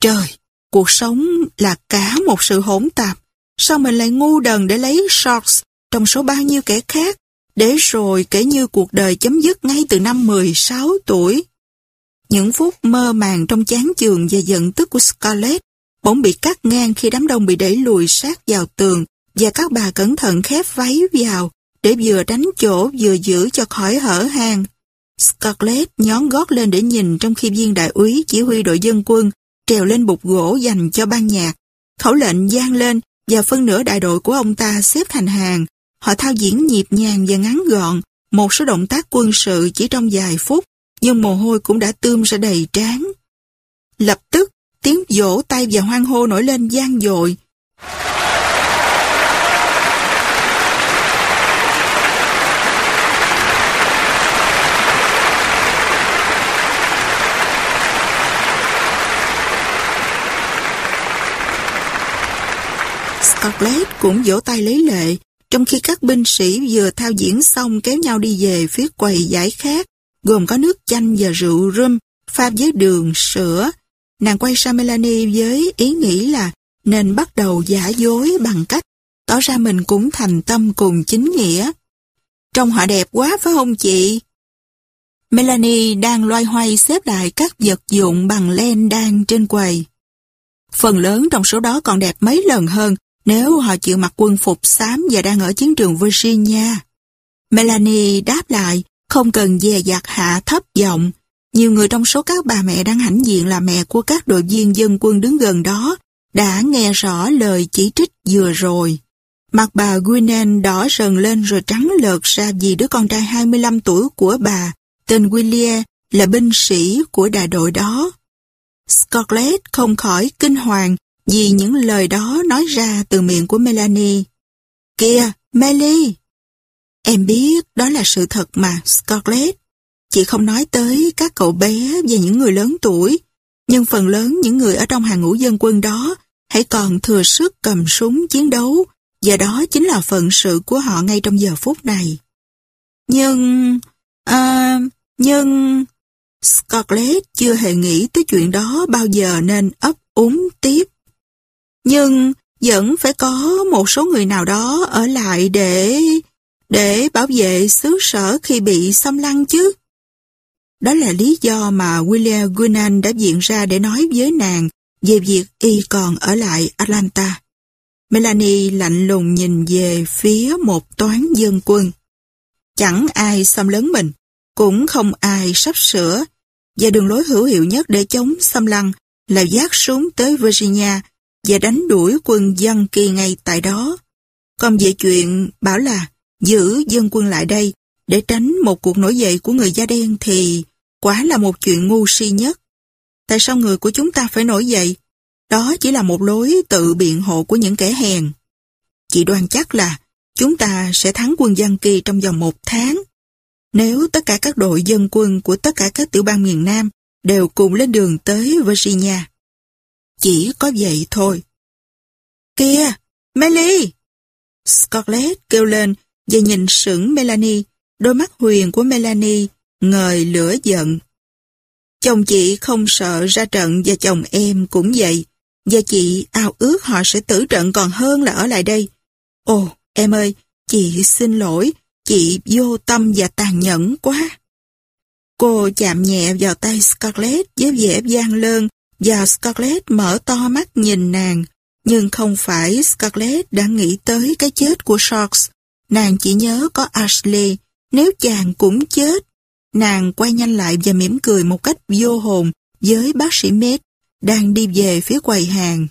Trời, cuộc sống là cả một sự hỗn tạp. Sao mình lại ngu đần để lấy Sharks trong số bao nhiêu kẻ khác, để rồi kể như cuộc đời chấm dứt ngay từ năm 16 tuổi. Những phút mơ màng trong chán chường và giận tức của Scarlett bỗng bị cắt ngang khi đám đông bị đẩy lùi sát vào tường và các bà cẩn thận khép váy vào để vừa đánh chỗ vừa giữ cho khỏi hở hang. Scarlett nhón gót lên để nhìn trong khi viên đại úy chỉ huy đội dân quân trèo lên bục gỗ dành cho ban nhạc. Khẩu lệnh gian lên và phân nửa đại đội của ông ta xếp thành hàng. Họ thao diễn nhịp nhàng và ngắn gọn, một số động tác quân sự chỉ trong vài phút, nhưng mồ hôi cũng đã tươm ra đầy trán. Lập tức, tiếng vỗ tay và hoang hô nổi lên gian dội. Scarlett cũng vỗ tay lấy lệ, trong khi các binh sĩ vừa thao diễn xong kéo nhau đi về phía quầy giải khác, gồm có nước chanh và rượu rum, pha với đường, sữa. Nàng quay sang Melanie với ý nghĩ là nên bắt đầu giả dối bằng cách tỏ ra mình cũng thành tâm cùng chính nghĩa. Trông họ đẹp quá phải không chị? Melanie đang loay hoay xếp lại các vật dụng bằng len đan trên quầy. Phần lớn trong số đó còn đẹp mấy lần hơn nếu họ chịu mặc quân phục xám và đang ở chiến trường Virginia. Melanie đáp lại, không cần dè dặt hạ thấp giọng. Nhiều người trong số các bà mẹ đang hãnh diện là mẹ của các đội viên dân quân đứng gần đó đã nghe rõ lời chỉ trích vừa rồi. Mặt bà Gwyneth đỏ sần lên rồi trắng lợt ra vì đứa con trai 25 tuổi của bà, tên William, là binh sĩ của đại đội đó. Scarlett không khỏi kinh hoàng vì những lời đó nói ra từ miệng của Melanie. Kìa, Melly! Em biết đó là sự thật mà, Scarlett. Chị không nói tới các cậu bé và những người lớn tuổi, nhưng phần lớn những người ở trong hàng ngũ dân quân đó hãy còn thừa sức cầm súng chiến đấu, và đó chính là phận sự của họ ngay trong giờ phút này. Nhưng... À, nhưng... Scarlett chưa hề nghĩ tới chuyện đó bao giờ nên ấp úng tiếp. Nhưng vẫn phải có một số người nào đó ở lại để... để bảo vệ xứ sở khi bị xâm lăng chứ. Đó là lý do mà William Gunan đã diện ra để nói với nàng về việc y còn ở lại Atlanta. Melanie lạnh lùng nhìn về phía một toán dân quân. Chẳng ai xâm lấn mình, cũng không ai sắp sửa, và đường lối hữu hiệu nhất để chống xâm lăng là giác súng tới Virginia và đánh đuổi quân dân kỳ ngay tại đó. Còn về chuyện bảo là giữ dân quân lại đây để tránh một cuộc nổi dậy của người da đen thì quá là một chuyện ngu si nhất. Tại sao người của chúng ta phải nổi dậy? Đó chỉ là một lối tự biện hộ của những kẻ hèn. Chị đoan chắc là chúng ta sẽ thắng quân dân kỳ trong vòng một tháng. Nếu tất cả các đội dân quân của tất cả các tiểu bang miền Nam đều cùng lên đường tới Virginia. Chỉ có vậy thôi. Kìa, Melly! Scarlett kêu lên và nhìn sững Melanie, đôi mắt huyền của Melanie ngời lửa giận. Chồng chị không sợ ra trận và chồng em cũng vậy. Và chị ao ước họ sẽ tử trận còn hơn là ở lại đây. Ồ, em ơi, chị xin lỗi, chị vô tâm và tàn nhẫn quá. Cô chạm nhẹ vào tay Scarlett với vẻ gian lơn và Scarlett mở to mắt nhìn nàng. Nhưng không phải Scarlett đã nghĩ tới cái chết của Sharks. Nàng chỉ nhớ có Ashley, nếu chàng cũng chết. Nàng quay nhanh lại và mỉm cười một cách vô hồn với bác sĩ Med đang đi về phía quầy hàng.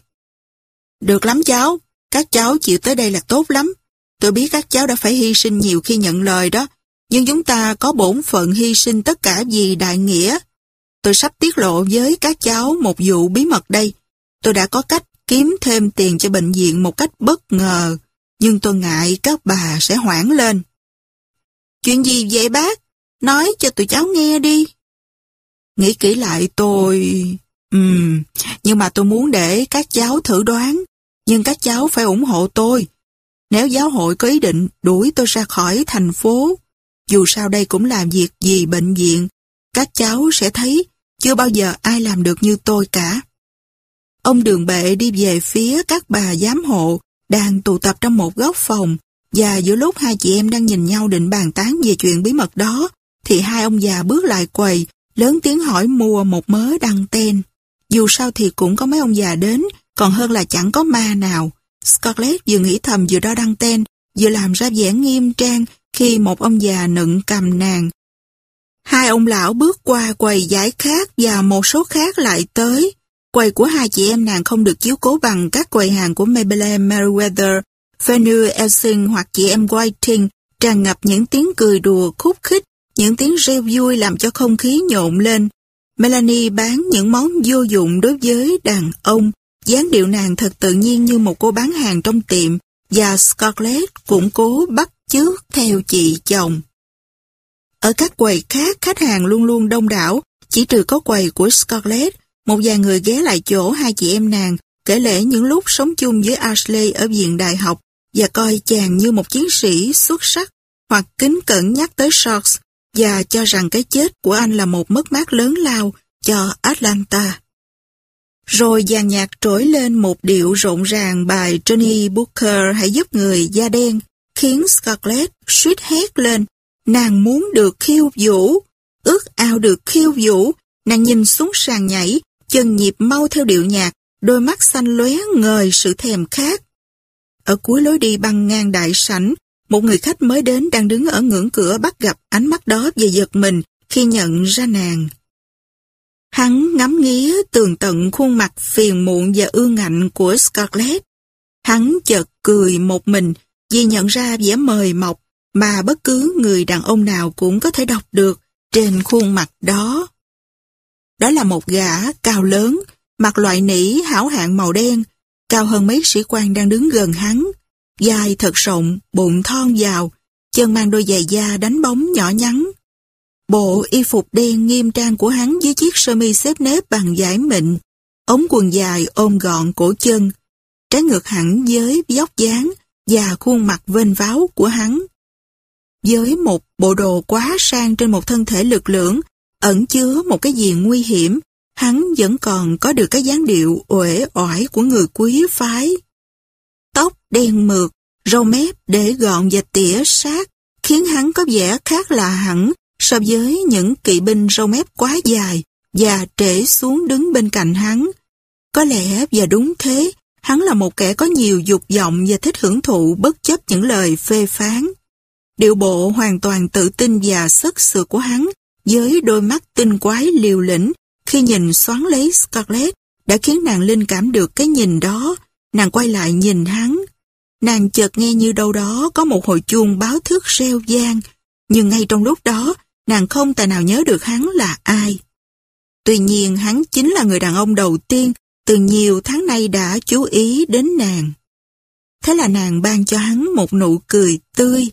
Được lắm cháu, các cháu chịu tới đây là tốt lắm. Tôi biết các cháu đã phải hy sinh nhiều khi nhận lời đó, nhưng chúng ta có bổn phận hy sinh tất cả vì đại nghĩa. Tôi sắp tiết lộ với các cháu một vụ bí mật đây. Tôi đã có cách kiếm thêm tiền cho bệnh viện một cách bất ngờ, nhưng tôi ngại các bà sẽ hoảng lên. Chuyện gì vậy bác? Nói cho tụi cháu nghe đi. Nghĩ kỹ lại tôi... Ừm, nhưng mà tôi muốn để các cháu thử đoán, nhưng các cháu phải ủng hộ tôi. Nếu giáo hội có ý định đuổi tôi ra khỏi thành phố, dù sao đây cũng là việc gì bệnh viện, các cháu sẽ thấy chưa bao giờ ai làm được như tôi cả. Ông đường bệ đi về phía các bà giám hộ đang tụ tập trong một góc phòng và giữa lúc hai chị em đang nhìn nhau định bàn tán về chuyện bí mật đó, thì hai ông già bước lại quầy, lớn tiếng hỏi mua một mớ đăng tên. Dù sao thì cũng có mấy ông già đến, còn hơn là chẳng có ma nào. Scarlett vừa nghĩ thầm vừa đo đăng tên vừa làm ra vẻ nghiêm trang khi một ông già nựng cầm nàng. Hai ông lão bước qua quầy giải khác và một số khác lại tới. Quầy của hai chị em nàng không được chiếu cố bằng các quầy hàng của Maybelline Meriwether, Fanny Elsing hoặc chị em Whiting, tràn ngập những tiếng cười đùa khúc khích, những tiếng reo vui làm cho không khí nhộn lên. Melanie bán những món vô dụng đối với đàn ông, dáng điệu nàng thật tự nhiên như một cô bán hàng trong tiệm, và Scarlett cũng cố bắt chước theo chị chồng. Ở các quầy khác, khách hàng luôn luôn đông đảo, chỉ trừ có quầy của Scarlett, một vài người ghé lại chỗ hai chị em nàng, kể lễ những lúc sống chung với Ashley ở viện đại học và coi chàng như một chiến sĩ xuất sắc, hoặc kính cẩn nhắc tới Sharks và cho rằng cái chết của anh là một mất mát lớn lao cho Atlanta. Rồi dàn nhạc trỗi lên một điệu rộn ràng bài Johnny Booker hãy giúp người da đen, khiến Scarlett suýt hét lên. Nàng muốn được khiêu vũ, ước ao được khiêu vũ, nàng nhìn xuống sàn nhảy, chân nhịp mau theo điệu nhạc, đôi mắt xanh lóe ngời sự thèm khát. Ở cuối lối đi băng ngang đại sảnh, một người khách mới đến đang đứng ở ngưỡng cửa bắt gặp ánh mắt đó và giật mình khi nhận ra nàng. Hắn ngắm nghía tường tận khuôn mặt phiền muộn và ương ngạnh của Scarlett. Hắn chợt cười một mình vì nhận ra vẻ mời mọc mà bất cứ người đàn ông nào cũng có thể đọc được trên khuôn mặt đó. Đó là một gã cao lớn, mặc loại nỉ hảo hạng màu đen, cao hơn mấy sĩ quan đang đứng gần hắn, dài thật rộng, bụng thon vào, chân mang đôi giày da đánh bóng nhỏ nhắn. Bộ y phục đen nghiêm trang của hắn với chiếc sơ mi xếp nếp bằng giải mịn, ống quần dài ôm gọn cổ chân, trái ngược hẳn với dốc dáng và khuôn mặt vênh váo của hắn. Với một bộ đồ quá sang trên một thân thể lực lưỡng, ẩn chứa một cái gì nguy hiểm, hắn vẫn còn có được cái dáng điệu uể oải của người quý phái. Tóc đen mượt, râu mép để gọn và tỉa sát, khiến hắn có vẻ khác lạ hẳn so với những kỵ binh râu mép quá dài và trễ xuống đứng bên cạnh hắn. Có lẽ và đúng thế, hắn là một kẻ có nhiều dục vọng và thích hưởng thụ bất chấp những lời phê phán. Điệu bộ hoàn toàn tự tin và sức sượt của hắn với đôi mắt tinh quái liều lĩnh khi nhìn xoắn lấy Scarlett đã khiến nàng linh cảm được cái nhìn đó. Nàng quay lại nhìn hắn. Nàng chợt nghe như đâu đó có một hồi chuông báo thức reo gian. nhưng ngay trong lúc đó, nàng không tài nào nhớ được hắn là ai. Tuy nhiên hắn chính là người đàn ông đầu tiên từ nhiều tháng nay đã chú ý đến nàng. Thế là nàng ban cho hắn một nụ cười tươi.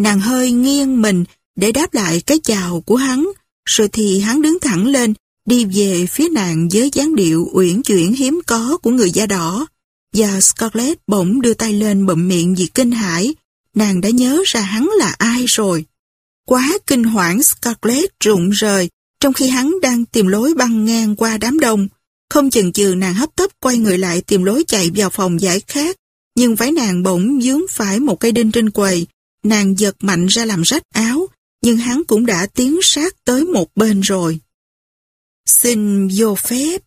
Nàng hơi nghiêng mình để đáp lại cái chào của hắn, rồi thì hắn đứng thẳng lên, đi về phía nàng với dáng điệu uyển chuyển hiếm có của người da đỏ. Và Scarlett bỗng đưa tay lên bụm miệng vì kinh hãi, nàng đã nhớ ra hắn là ai rồi. Quá kinh hoảng Scarlett rụng rời, trong khi hắn đang tìm lối băng ngang qua đám đông. Không chần chừ nàng hấp tấp quay người lại tìm lối chạy vào phòng giải khác, nhưng váy nàng bỗng dướng phải một cây đinh trên quầy. Nàng giật mạnh ra làm rách áo, nhưng hắn cũng đã tiến sát tới một bên rồi. Xin vô phép.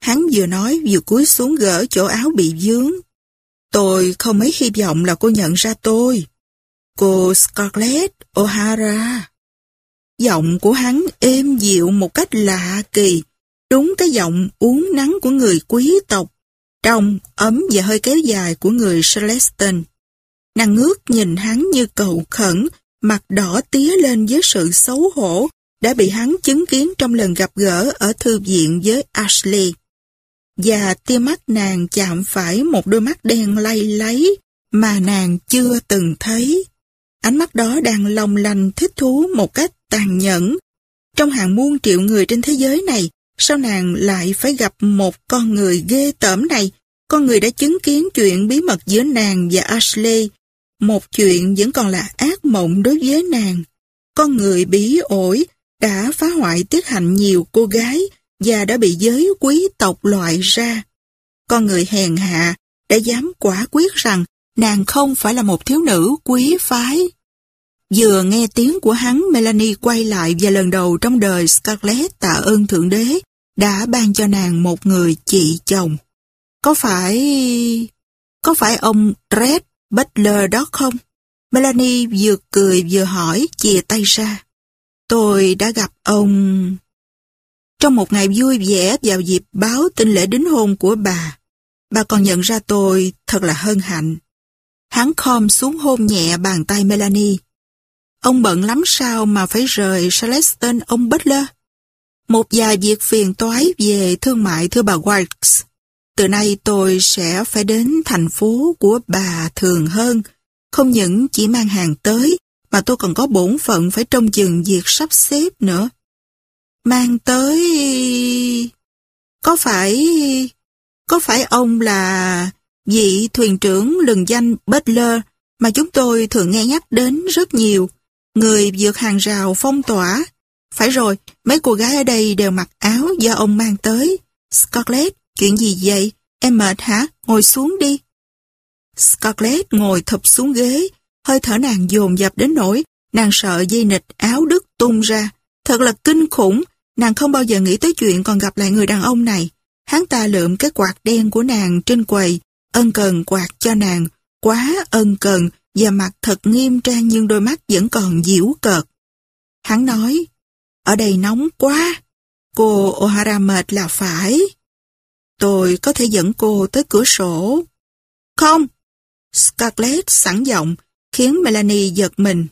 Hắn vừa nói vừa cúi xuống gỡ chỗ áo bị dướng. Tôi không mấy hy vọng là cô nhận ra tôi. Cô Scarlett O'Hara. Giọng của hắn êm dịu một cách lạ kỳ, đúng cái giọng uống nắng của người quý tộc, trong, ấm và hơi kéo dài của người Celestin. Nàng ngước nhìn hắn như cầu khẩn, mặt đỏ tía lên với sự xấu hổ đã bị hắn chứng kiến trong lần gặp gỡ ở thư viện với Ashley. Và tia mắt nàng chạm phải một đôi mắt đen lay lấy mà nàng chưa từng thấy. Ánh mắt đó đang lòng lành thích thú một cách tàn nhẫn. Trong hàng muôn triệu người trên thế giới này, sao nàng lại phải gặp một con người ghê tởm này? Con người đã chứng kiến chuyện bí mật giữa nàng và Ashley. Một chuyện vẫn còn là ác mộng đối với nàng. Con người bí ổi đã phá hoại tiết hạnh nhiều cô gái và đã bị giới quý tộc loại ra. con người hèn hạ, đã dám quả quyết rằng nàng không phải là một thiếu nữ quý phái. Vừa nghe tiếng của hắn, Melanie quay lại và lần đầu trong đời Scarlett tạ ơn Thượng Đế đã ban cho nàng một người chị chồng. Có phải... có phải ông Red Butler đó không? Melanie vừa cười vừa hỏi, chìa tay ra. Tôi đã gặp ông... Trong một ngày vui vẻ vào dịp báo tin lễ đính hôn của bà, bà còn nhận ra tôi thật là hân hạnh. Hắn khom xuống hôn nhẹ bàn tay Melanie. Ông bận lắm sao mà phải rời Charleston ông Butler? Một vài việc phiền toái về thương mại thưa bà Wilkes. Từ nay tôi sẽ phải đến thành phố của bà thường hơn. Không những chỉ mang hàng tới, mà tôi còn có bổn phận phải trông chừng việc sắp xếp nữa. Mang tới... Có phải... Có phải ông là vị thuyền trưởng lừng danh Butler mà chúng tôi thường nghe nhắc đến rất nhiều, người vượt hàng rào phong tỏa. Phải rồi, mấy cô gái ở đây đều mặc áo do ông mang tới. Scarlett, chuyện gì vậy? Em mệt hả? Ngồi xuống đi. Scarlett ngồi thụp xuống ghế, hơi thở nàng dồn dập đến nỗi nàng sợ dây nịch áo đứt tung ra. Thật là kinh khủng, nàng không bao giờ nghĩ tới chuyện còn gặp lại người đàn ông này. Hắn ta lượm cái quạt đen của nàng trên quầy, ân cần quạt cho nàng, quá ân cần và mặt thật nghiêm trang nhưng đôi mắt vẫn còn diễu cợt. Hắn nói, ở đây nóng quá, cô O'Hara mệt là phải. Tôi có thể dẫn cô tới cửa sổ. Không! Scarlett sẵn giọng, khiến Melanie giật mình.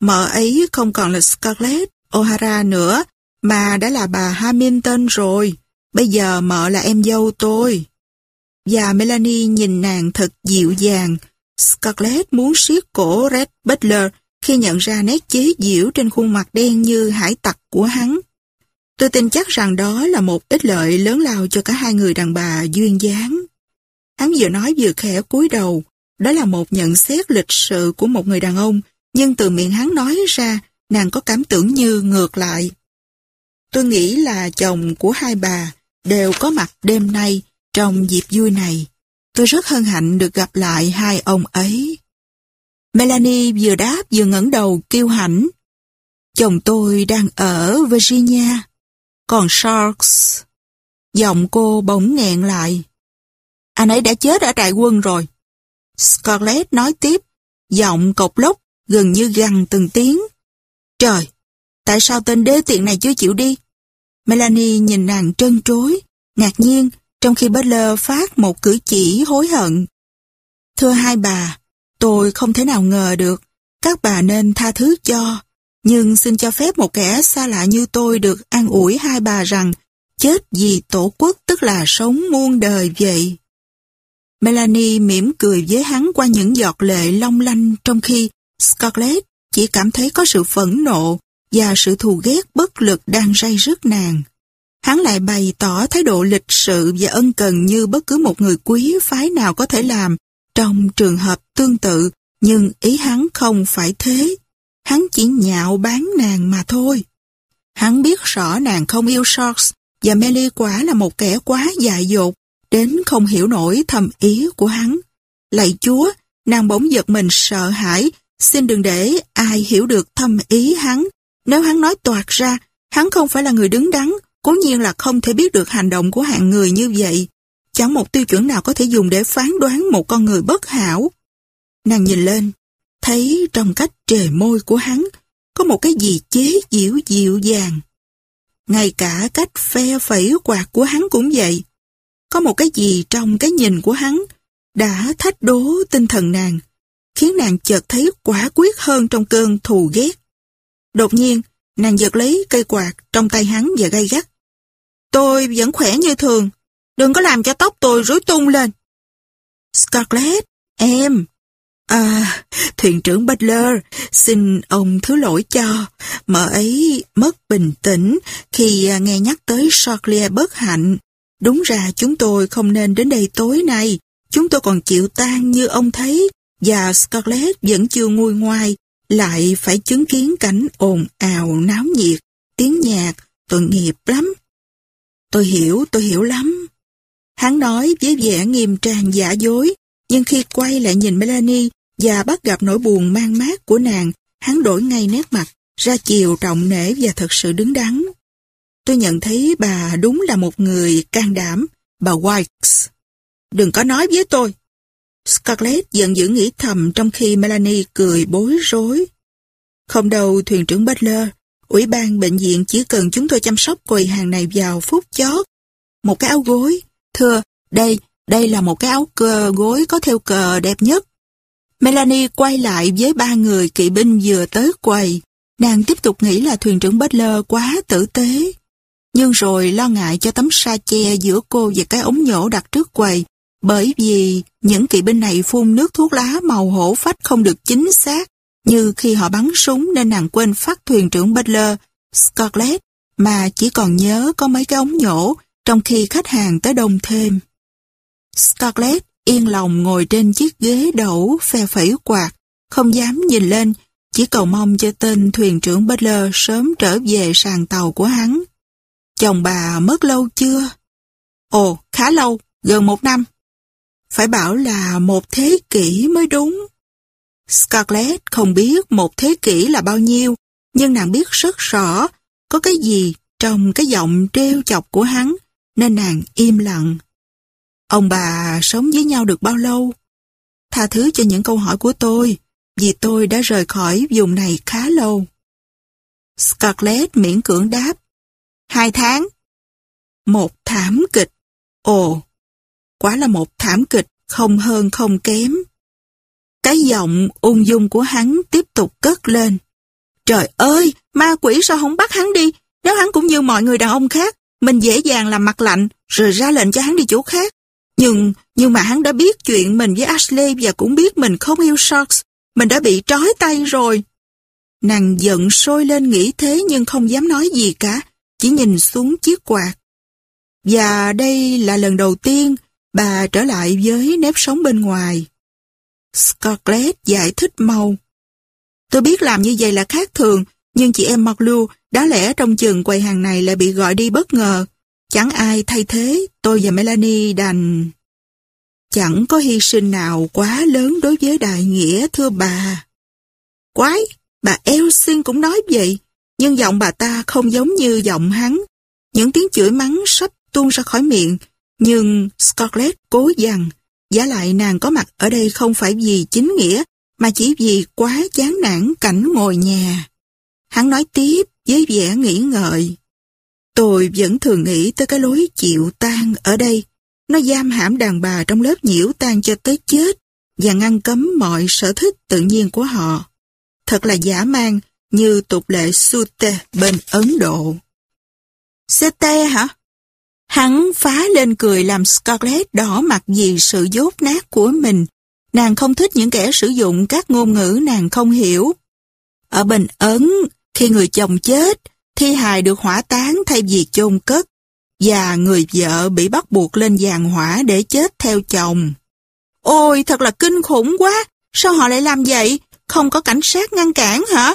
Mợ ấy không còn là Scarlett O'Hara nữa, mà đã là bà Hamilton rồi. Bây giờ mợ là em dâu tôi. Và Melanie nhìn nàng thật dịu dàng. Scarlett muốn siết cổ Red Butler khi nhận ra nét chế giễu trên khuôn mặt đen như hải tặc của hắn. Tôi tin chắc rằng đó là một ích lợi lớn lao cho cả hai người đàn bà duyên dáng. Hắn vừa nói vừa khẽ cúi đầu, đó là một nhận xét lịch sự của một người đàn ông, nhưng từ miệng hắn nói ra, nàng có cảm tưởng như ngược lại. Tôi nghĩ là chồng của hai bà đều có mặt đêm nay trong dịp vui này. Tôi rất hân hạnh được gặp lại hai ông ấy. Melanie vừa đáp vừa ngẩng đầu kêu hãnh. Chồng tôi đang ở Virginia, còn Sharks... Giọng cô bỗng nghẹn lại. Anh ấy đã chết ở trại quân rồi. Scarlett nói tiếp, giọng cộc lốc, gần như gằn từng tiếng. Trời, tại sao tên đế tiện này chưa chịu đi? Melanie nhìn nàng trân trối, ngạc nhiên, trong khi Butler phát một cử chỉ hối hận. Thưa hai bà, tôi không thể nào ngờ được, các bà nên tha thứ cho, nhưng xin cho phép một kẻ xa lạ như tôi được an ủi hai bà rằng chết vì tổ quốc tức là sống muôn đời vậy. Melanie mỉm cười với hắn qua những giọt lệ long lanh trong khi Scarlett chỉ cảm thấy có sự phẫn nộ và sự thù ghét bất lực đang ray rứt nàng. Hắn lại bày tỏ thái độ lịch sự và ân cần như bất cứ một người quý phái nào có thể làm trong trường hợp tương tự, nhưng ý hắn không phải thế. Hắn chỉ nhạo bán nàng mà thôi. Hắn biết rõ nàng không yêu Sharks và Melly quả là một kẻ quá dại dột đến không hiểu nổi thầm ý của hắn. Lạy chúa, nàng bỗng giật mình sợ hãi, xin đừng để ai hiểu được thầm ý hắn. Nếu hắn nói toạt ra, hắn không phải là người đứng đắn, cố nhiên là không thể biết được hành động của hạng người như vậy. Chẳng một tiêu chuẩn nào có thể dùng để phán đoán một con người bất hảo. Nàng nhìn lên, thấy trong cách trề môi của hắn có một cái gì chế dịu dịu dàng. Ngay cả cách phe phẩy quạt của hắn cũng vậy. Có một cái gì trong cái nhìn của hắn đã thách đố tinh thần nàng, khiến nàng chợt thấy quả quyết hơn trong cơn thù ghét. Đột nhiên, nàng giật lấy cây quạt trong tay hắn và gay gắt. Tôi vẫn khỏe như thường, đừng có làm cho tóc tôi rối tung lên. Scarlett, em. À, thuyền trưởng Butler, xin ông thứ lỗi cho. Mợ ấy mất bình tĩnh khi à, nghe nhắc tới Charlie bất hạnh. Đúng ra chúng tôi không nên đến đây tối nay. Chúng tôi còn chịu tan như ông thấy. Và Scarlett vẫn chưa nguôi ngoai. Lại phải chứng kiến cảnh ồn ào náo nhiệt. Tiếng nhạc, tội nghiệp lắm. Tôi hiểu, tôi hiểu lắm. Hắn nói với vẻ nghiêm trang giả dối, nhưng khi quay lại nhìn Melanie và bắt gặp nỗi buồn mang mát của nàng, hắn đổi ngay nét mặt, ra chiều trọng nể và thật sự đứng đắn. Tôi nhận thấy bà đúng là một người can đảm, bà White. Đừng có nói với tôi. Scarlett giận dữ nghĩ thầm trong khi Melanie cười bối rối. Không đâu thuyền trưởng Butler, ủy ban bệnh viện chỉ cần chúng tôi chăm sóc quầy hàng này vào phút chót. Một cái áo gối. Thưa, đây, đây là một cái áo cờ gối có theo cờ đẹp nhất. Melanie quay lại với ba người kỵ binh vừa tới quầy. Nàng tiếp tục nghĩ là thuyền trưởng Butler quá tử tế. Nhưng rồi lo ngại cho tấm sa che giữa cô và cái ống nhổ đặt trước quầy, bởi vì những kỵ binh này phun nước thuốc lá màu hổ phách không được chính xác, như khi họ bắn súng nên nàng quên phát thuyền trưởng Butler, Scarlett, mà chỉ còn nhớ có mấy cái ống nhổ, trong khi khách hàng tới đông thêm. Scarlett yên lòng ngồi trên chiếc ghế đẩu phe phẩy quạt, không dám nhìn lên, chỉ cầu mong cho tên thuyền trưởng Butler sớm trở về sàn tàu của hắn. Chồng bà mất lâu chưa? Ồ, khá lâu, gần một năm. Phải bảo là một thế kỷ mới đúng. Scarlett không biết một thế kỷ là bao nhiêu, nhưng nàng biết rất rõ có cái gì trong cái giọng trêu chọc của hắn, nên nàng im lặng. Ông bà sống với nhau được bao lâu? Tha thứ cho những câu hỏi của tôi, vì tôi đã rời khỏi vùng này khá lâu. Scarlett miễn cưỡng đáp. Hai tháng. Một thảm kịch. Ồ, quá là một thảm kịch, không hơn không kém. Cái giọng ung dung của hắn tiếp tục cất lên. Trời ơi, ma quỷ sao không bắt hắn đi? Nếu hắn cũng như mọi người đàn ông khác, mình dễ dàng làm mặt lạnh, rồi ra lệnh cho hắn đi chỗ khác. Nhưng, nhưng mà hắn đã biết chuyện mình với Ashley và cũng biết mình không yêu Sharks. Mình đã bị trói tay rồi. Nàng giận sôi lên nghĩ thế nhưng không dám nói gì cả, chỉ nhìn xuống chiếc quạt. Và đây là lần đầu tiên bà trở lại với nếp sống bên ngoài. Scarlett giải thích mau. Tôi biết làm như vậy là khác thường, nhưng chị em Marlu đáng lẽ trong chừng quầy hàng này lại bị gọi đi bất ngờ. Chẳng ai thay thế, tôi và Melanie đành... Chẳng có hy sinh nào quá lớn đối với đại nghĩa thưa bà. Quái, bà Elsin cũng nói vậy, nhưng giọng bà ta không giống như giọng hắn. Những tiếng chửi mắng sắp tuôn ra khỏi miệng, nhưng Scarlett cố dằn, giả lại nàng có mặt ở đây không phải vì chính nghĩa, mà chỉ vì quá chán nản cảnh ngồi nhà. Hắn nói tiếp với vẻ nghĩ ngợi. Tôi vẫn thường nghĩ tới cái lối chịu tan ở đây. Nó giam hãm đàn bà trong lớp nhiễu tan cho tới chết và ngăn cấm mọi sở thích tự nhiên của họ. Thật là giả mang như tục lệ Sute bên Ấn Độ. Sete hả? Hắn phá lên cười làm Scarlett đỏ mặt vì sự dốt nát của mình. Nàng không thích những kẻ sử dụng các ngôn ngữ nàng không hiểu. Ở bình Ấn, khi người chồng chết, thi hài được hỏa táng thay vì chôn cất, và người vợ bị bắt buộc lên giàn hỏa để chết theo chồng. Ôi, thật là kinh khủng quá! Sao họ lại làm vậy? Không có cảnh sát ngăn cản hả?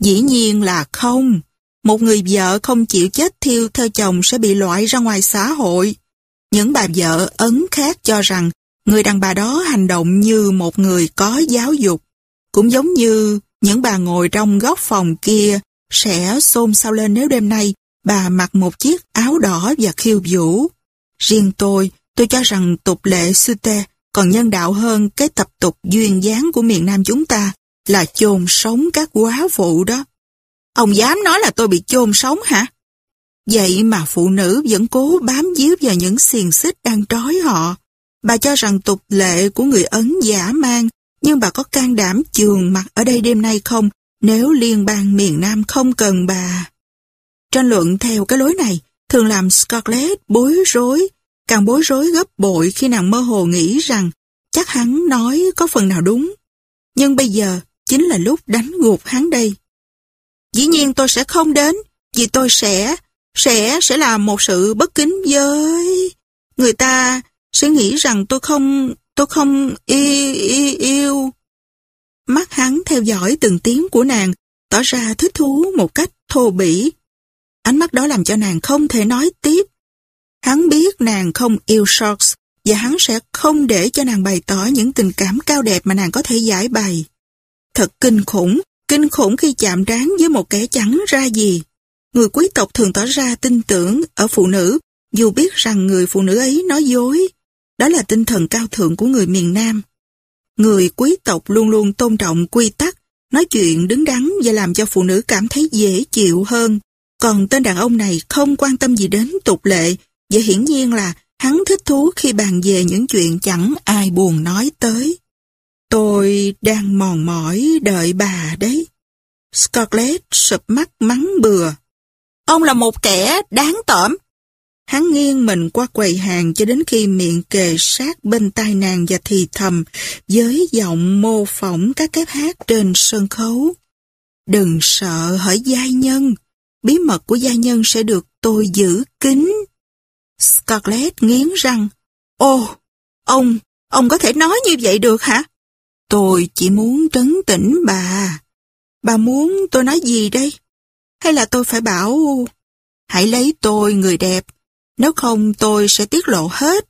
Dĩ nhiên là không. Một người vợ không chịu chết thiêu theo chồng sẽ bị loại ra ngoài xã hội. Những bà vợ ấn khác cho rằng người đàn bà đó hành động như một người có giáo dục. Cũng giống như những bà ngồi trong góc phòng kia sẽ xôn xao lên nếu đêm nay bà mặc một chiếc áo đỏ và khiêu vũ. Riêng tôi, tôi cho rằng tục lệ Sute còn nhân đạo hơn cái tập tục duyên dáng của miền Nam chúng ta là chôn sống các quá phụ đó. Ông dám nói là tôi bị chôn sống hả? Vậy mà phụ nữ vẫn cố bám díu vào những xiềng xích đang trói họ. Bà cho rằng tục lệ của người Ấn giả mang, nhưng bà có can đảm trường mặt ở đây đêm nay không nếu liên bang miền Nam không cần bà. Tranh luận theo cái lối này thường làm Scarlett bối rối, càng bối rối gấp bội khi nàng mơ hồ nghĩ rằng chắc hắn nói có phần nào đúng. Nhưng bây giờ chính là lúc đánh gục hắn đây. Dĩ nhiên tôi sẽ không đến, vì tôi sẽ, sẽ, sẽ là một sự bất kính với... Người ta sẽ nghĩ rằng tôi không, tôi không yêu, yêu, yêu. Mắt hắn theo dõi từng tiếng của nàng, tỏ ra thích thú một cách thô bỉ. Ánh mắt đó làm cho nàng không thể nói tiếp. Hắn biết nàng không yêu Sharks và hắn sẽ không để cho nàng bày tỏ những tình cảm cao đẹp mà nàng có thể giải bày. Thật kinh khủng, kinh khủng khi chạm trán với một kẻ chẳng ra gì. Người quý tộc thường tỏ ra tin tưởng ở phụ nữ, dù biết rằng người phụ nữ ấy nói dối. Đó là tinh thần cao thượng của người miền Nam. Người quý tộc luôn luôn tôn trọng quy tắc, nói chuyện đứng đắn và làm cho phụ nữ cảm thấy dễ chịu hơn. Còn tên đàn ông này không quan tâm gì đến tục lệ, và hiển nhiên là hắn thích thú khi bàn về những chuyện chẳng ai buồn nói tới. Tôi đang mòn mỏi đợi bà đấy. Scarlett sụp mắt mắng bừa. Ông là một kẻ đáng tởm. Hắn nghiêng mình qua quầy hàng cho đến khi miệng kề sát bên tai nàng và thì thầm với giọng mô phỏng các kép hát trên sân khấu. Đừng sợ hỡi giai nhân. Bí mật của gia nhân sẽ được tôi giữ kín. Scarlett nghiến răng. Ô, ông, ông có thể nói như vậy được hả? Tôi chỉ muốn trấn tĩnh bà. Bà muốn tôi nói gì đây? Hay là tôi phải bảo... Hãy lấy tôi người đẹp, nếu không tôi sẽ tiết lộ hết.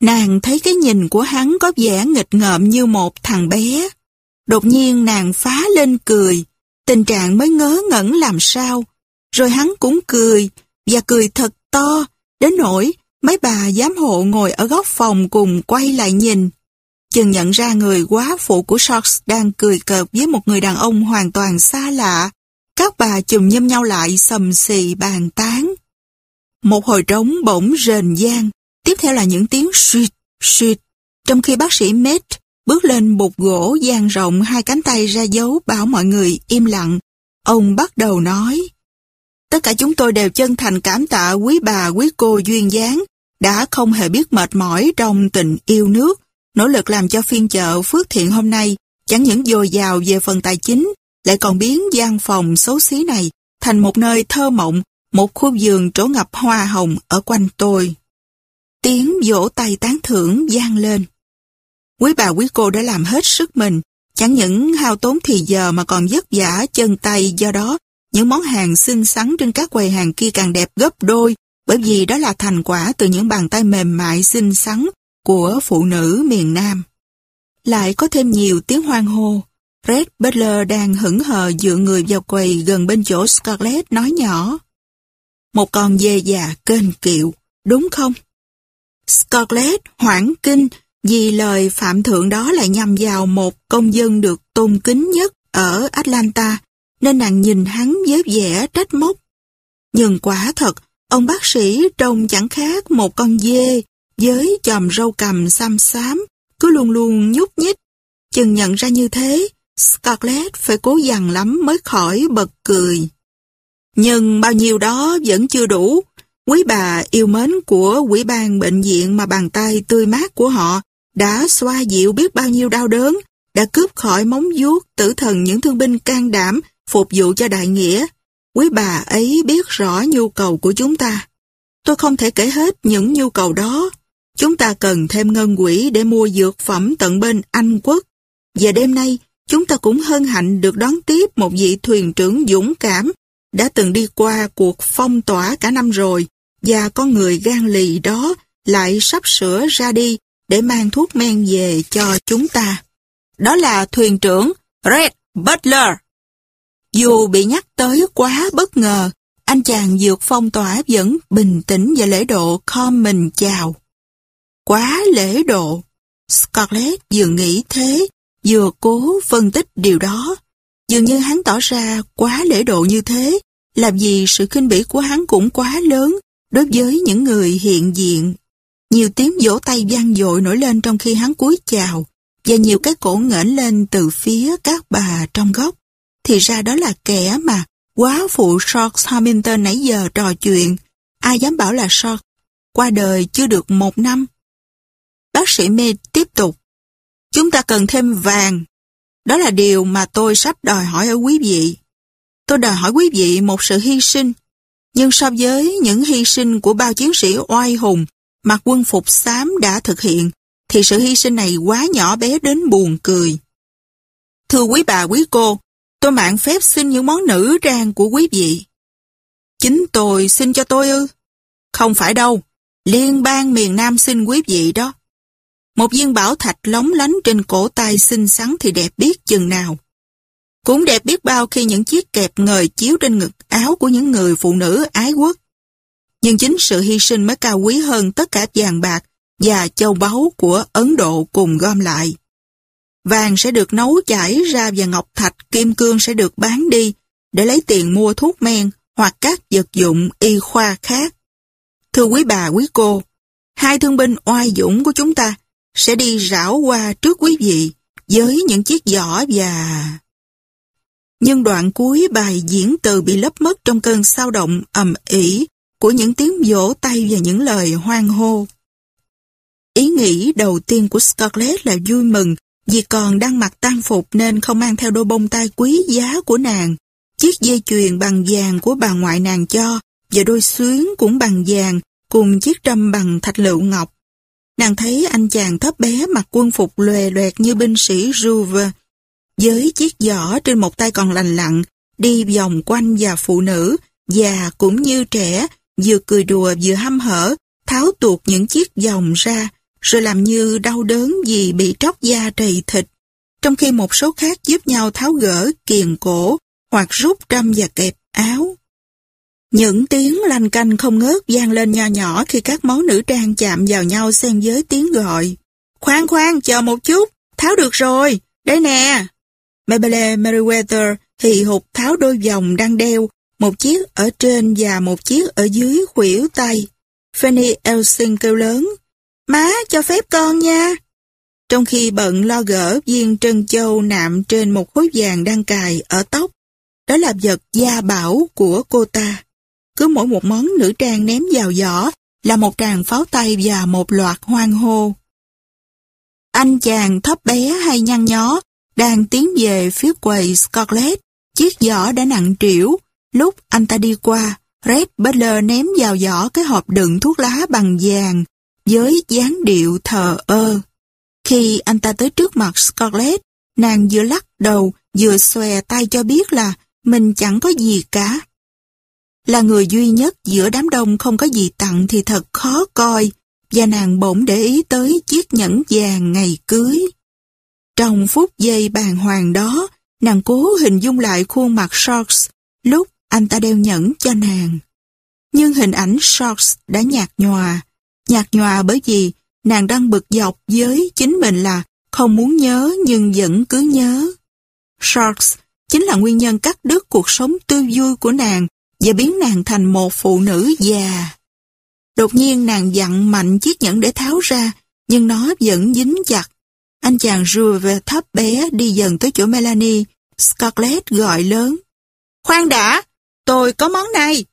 Nàng thấy cái nhìn của hắn có vẻ nghịch ngợm như một thằng bé. Đột nhiên nàng phá lên cười, tình trạng mới ngớ ngẩn làm sao. Rồi hắn cũng cười, và cười thật to, đến nỗi mấy bà giám hộ ngồi ở góc phòng cùng quay lại nhìn. Chừng nhận ra người quá phụ của Sharks đang cười cợt với một người đàn ông hoàn toàn xa lạ. Các bà chùm nhâm nhau lại sầm xì bàn tán. Một hồi trống bỗng rền gian, tiếp theo là những tiếng suýt, suýt. Trong khi bác sĩ Med bước lên bục gỗ dang rộng hai cánh tay ra dấu bảo mọi người im lặng, ông bắt đầu nói. Tất cả chúng tôi đều chân thành cảm tạ quý bà quý cô duyên dáng, đã không hề biết mệt mỏi trong tình yêu nước, nỗ lực làm cho phiên chợ Phước Thiện hôm nay chẳng những dồi dào về phần tài chính, lại còn biến gian phòng xấu xí này thành một nơi thơ mộng, một khu vườn trổ ngập hoa hồng ở quanh tôi. Tiếng vỗ tay tán thưởng gian lên. Quý bà quý cô đã làm hết sức mình, chẳng những hao tốn thì giờ mà còn vất vả chân tay do đó những món hàng xinh xắn trên các quầy hàng kia càng đẹp gấp đôi bởi vì đó là thành quả từ những bàn tay mềm mại xinh xắn của phụ nữ miền Nam. Lại có thêm nhiều tiếng hoang hô. Red Butler đang hững hờ dựa người vào quầy gần bên chỗ Scarlett nói nhỏ. Một con dê già kênh kiệu, đúng không? Scarlett hoảng kinh vì lời phạm thượng đó lại nhằm vào một công dân được tôn kính nhất ở Atlanta, nên nàng nhìn hắn với vẻ trách móc. Nhưng quả thật, ông bác sĩ trông chẳng khác một con dê với chòm râu cầm xăm xám, cứ luôn luôn nhúc nhích. Chừng nhận ra như thế, Scarlett phải cố dằn lắm mới khỏi bật cười. Nhưng bao nhiêu đó vẫn chưa đủ. Quý bà yêu mến của quỹ ban bệnh viện mà bàn tay tươi mát của họ đã xoa dịu biết bao nhiêu đau đớn, đã cướp khỏi móng vuốt tử thần những thương binh can đảm phục vụ cho đại nghĩa. Quý bà ấy biết rõ nhu cầu của chúng ta. Tôi không thể kể hết những nhu cầu đó. Chúng ta cần thêm ngân quỹ để mua dược phẩm tận bên Anh quốc. Và đêm nay, chúng ta cũng hân hạnh được đón tiếp một vị thuyền trưởng dũng cảm đã từng đi qua cuộc phong tỏa cả năm rồi và con người gan lì đó lại sắp sửa ra đi để mang thuốc men về cho chúng ta. Đó là thuyền trưởng Red Butler. Dù bị nhắc tới quá bất ngờ, anh chàng dược phong tỏa vẫn bình tĩnh và lễ độ khom mình chào. Quá lễ độ. Scarlett vừa nghĩ thế, vừa cố phân tích điều đó. Dường như hắn tỏ ra quá lễ độ như thế, làm gì sự khinh bỉ của hắn cũng quá lớn đối với những người hiện diện. Nhiều tiếng vỗ tay vang dội nổi lên trong khi hắn cúi chào, và nhiều cái cổ ngẩng lên từ phía các bà trong góc. Thì ra đó là kẻ mà quá phụ Shorts Hamilton nãy giờ trò chuyện. Ai dám bảo là Shorts qua đời chưa được một năm. Bác sĩ Mê tiếp tục. Chúng ta cần thêm vàng. Đó là điều mà tôi sắp đòi hỏi ở quý vị. Tôi đòi hỏi quý vị một sự hy sinh. Nhưng so với những hy sinh của bao chiến sĩ oai hùng mặc quân phục xám đã thực hiện, thì sự hy sinh này quá nhỏ bé đến buồn cười. Thưa quý bà quý cô, tôi mạng phép xin những món nữ trang của quý vị. Chính tôi xin cho tôi ư? Không phải đâu, liên bang miền Nam xin quý vị đó. Một viên bảo thạch lóng lánh trên cổ tay xinh xắn thì đẹp biết chừng nào. Cũng đẹp biết bao khi những chiếc kẹp ngời chiếu trên ngực áo của những người phụ nữ ái quốc. Nhưng chính sự hy sinh mới cao quý hơn tất cả vàng bạc và châu báu của Ấn Độ cùng gom lại. Vàng sẽ được nấu chảy ra và ngọc thạch, kim cương sẽ được bán đi để lấy tiền mua thuốc men hoặc các vật dụng y khoa khác. Thưa quý bà, quý cô, hai thương binh oai dũng của chúng ta sẽ đi rảo qua trước quý vị với những chiếc giỏ và... Nhưng đoạn cuối bài diễn từ bị lấp mất trong cơn sao động ầm ỉ của những tiếng vỗ tay và những lời hoang hô. Ý nghĩ đầu tiên của Scarlett là vui mừng vì còn đang mặc tang phục nên không mang theo đôi bông tai quý giá của nàng. Chiếc dây chuyền bằng vàng của bà ngoại nàng cho và đôi xuyến cũng bằng vàng cùng chiếc trâm bằng thạch lựu ngọc. Nàng thấy anh chàng thấp bé mặc quân phục lòe loẹt như binh sĩ Rouve với chiếc giỏ trên một tay còn lành lặn đi vòng quanh và phụ nữ già cũng như trẻ vừa cười đùa vừa hăm hở tháo tuột những chiếc vòng ra rồi làm như đau đớn vì bị tróc da trầy thịt, trong khi một số khác giúp nhau tháo gỡ kiền cổ hoặc rút trăm và kẹp áo. Những tiếng lanh canh không ngớt vang lên nho nhỏ khi các món nữ trang chạm vào nhau xen với tiếng gọi. Khoan khoan, chờ một chút, tháo được rồi, đây nè. Mabel Meriwether hì hụt tháo đôi vòng đang đeo, một chiếc ở trên và một chiếc ở dưới khuỷu tay. Fanny Elsing kêu lớn, Má cho phép con nha. Trong khi bận lo gỡ viên trân châu nạm trên một khối vàng đang cài ở tóc, đó là vật gia bảo của cô ta. Cứ mỗi một món nữ trang ném vào giỏ là một tràng pháo tay và một loạt hoang hô. Anh chàng thấp bé hay nhăn nhó đang tiến về phía quầy Scarlett. Chiếc giỏ đã nặng trĩu. Lúc anh ta đi qua, Red Butler ném vào giỏ cái hộp đựng thuốc lá bằng vàng với dáng điệu thờ ơ. Khi anh ta tới trước mặt Scarlett, nàng vừa lắc đầu vừa xòe tay cho biết là mình chẳng có gì cả. Là người duy nhất giữa đám đông không có gì tặng thì thật khó coi, và nàng bỗng để ý tới chiếc nhẫn vàng ngày cưới. Trong phút giây bàn hoàng đó, nàng cố hình dung lại khuôn mặt Sharks lúc anh ta đeo nhẫn cho nàng. Nhưng hình ảnh Sharks đã nhạt nhòa, Nhạt nhòa bởi vì nàng đang bực dọc với chính mình là không muốn nhớ nhưng vẫn cứ nhớ. Sharks chính là nguyên nhân cắt đứt cuộc sống tươi vui của nàng và biến nàng thành một phụ nữ già. Đột nhiên nàng dặn mạnh chiếc nhẫn để tháo ra, nhưng nó vẫn dính chặt. Anh chàng Juve thấp bé đi dần tới chỗ Melanie. Scarlett gọi lớn. Khoan đã, tôi có món này.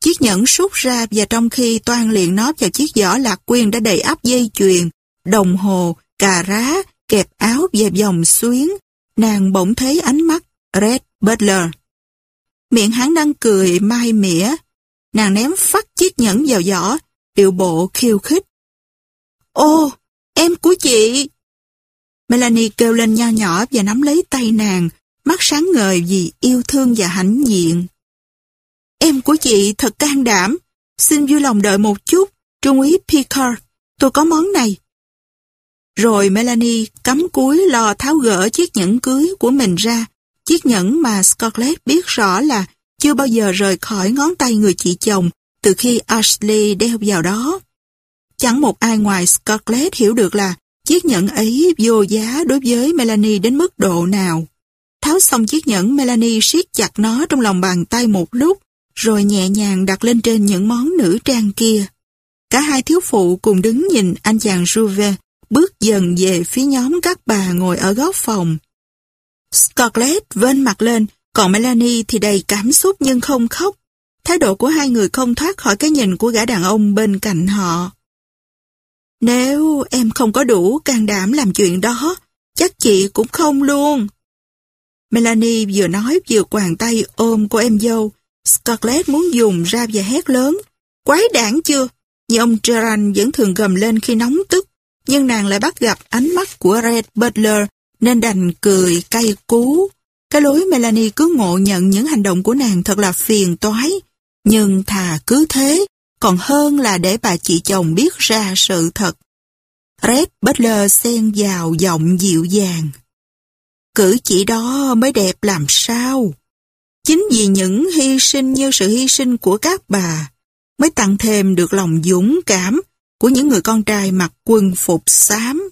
Chiếc nhẫn rút ra và trong khi toan liền nó vào chiếc giỏ lạc quyên đã đầy ắp dây chuyền, đồng hồ, cà rá, kẹp áo và vòng xuyến, nàng bỗng thấy ánh mắt Red Butler. Miệng hắn đang cười mai mỉa, nàng ném phát chiếc nhẫn vào giỏ, điệu bộ khiêu khích. Ô, em của chị! Melanie kêu lên nho nhỏ và nắm lấy tay nàng, mắt sáng ngời vì yêu thương và hãnh diện. Em của chị thật can đảm. Xin vui lòng đợi một chút, Trung úy Picard. Tôi có món này. Rồi Melanie cắm cúi lò tháo gỡ chiếc nhẫn cưới của mình ra. Chiếc nhẫn mà Scarlett biết rõ là chưa bao giờ rời khỏi ngón tay người chị chồng từ khi Ashley đeo vào đó. Chẳng một ai ngoài Scarlett hiểu được là chiếc nhẫn ấy vô giá đối với Melanie đến mức độ nào. Tháo xong chiếc nhẫn, Melanie siết chặt nó trong lòng bàn tay một lúc, rồi nhẹ nhàng đặt lên trên những món nữ trang kia. Cả hai thiếu phụ cùng đứng nhìn anh chàng Juve bước dần về phía nhóm các bà ngồi ở góc phòng. Scarlett vên mặt lên, còn Melanie thì đầy cảm xúc nhưng không khóc. Thái độ của hai người không thoát khỏi cái nhìn của gã đàn ông bên cạnh họ. Nếu em không có đủ can đảm làm chuyện đó, chắc chị cũng không luôn. Melanie vừa nói vừa quàng tay ôm cô em dâu, Scarlett muốn dùng ra và hét lớn. Quái đản chưa? Nhưng ông Gerard vẫn thường gầm lên khi nóng tức. Nhưng nàng lại bắt gặp ánh mắt của Red Butler nên đành cười cay cú. Cái lối Melanie cứ ngộ nhận những hành động của nàng thật là phiền toái. Nhưng thà cứ thế, còn hơn là để bà chị chồng biết ra sự thật. Red Butler xen vào giọng dịu dàng. Cử chỉ đó mới đẹp làm sao. Chính vì những hy sinh như sự hy sinh của các bà, mới tăng thêm được lòng dũng cảm của những người con trai mặc quân phục xám.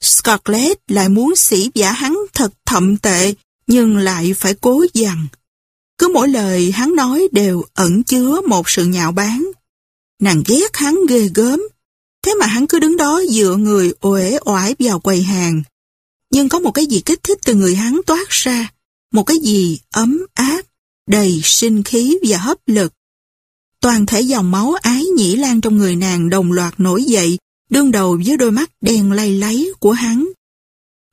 Scarlett lại muốn sĩ giả hắn thật thậm tệ, nhưng lại phải cố dằn. Cứ mỗi lời hắn nói đều ẩn chứa một sự nhạo báng. Nàng ghét hắn ghê gớm, thế mà hắn cứ đứng đó dựa người uể oải vào quầy hàng. Nhưng có một cái gì kích thích từ người hắn toát ra, một cái gì ấm áp, đầy sinh khí và hấp lực. Toàn thể dòng máu ái nhĩ lan trong người nàng đồng loạt nổi dậy, đương đầu với đôi mắt đen lay lấy của hắn.